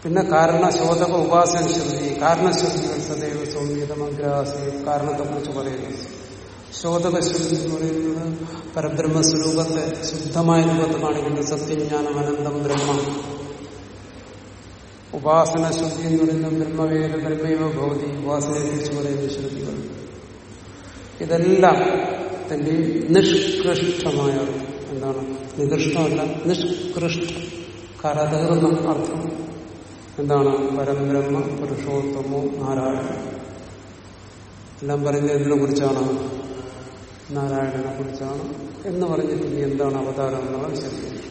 പിന്നെ കാരണശോധക ഉപാസന ശ്രുതി കാരണശ്രുതികൾ സദൈവ സൗമ്യതമഗ്രാസി കാരണത്തെക്കുറിച്ച് പറയുന്നു. ശോധക എന്ന് പറയുന്നത് പരബ്രഹ്മസ്വരൂപത്തെ ശുദ്ധമായ രൂപത്തെ കാണിക്കുന്നത് സത്യജ്ഞാനം അനന്തം ബ്രഹ്മ. ഉപാസന ശുദ്ധി എന്ന് പറയുന്നത് ബ്രഹ്മവേദ ബ്രഹ്മൈവ ഭൗതി ഉപാസനയെ കുറിച്ച് പറയുന്ന ശ്രുതികൾ. ഇതെല്ലാം തന്റെ നിഷ്കൃഷ്ടമായ എന്താണ്? നികൃഷ്ടമല്ല നിഷ്കൃഷ്ട കരതീർന്ന അർത്ഥം. എന്താണ് പരബ്രഹ്മ പുരുഷോത്തമോ നാരായണ എല്ലാം പറഞ്ഞത് എന്തിനെ കുറിച്ചാണ്? നാരായണനെ കുറിച്ചാണ് എന്ന് പറഞ്ഞിട്ട് ഇനി എന്താണ് അവതാരം എന്നുള്ള വിശദീകരിക്കും.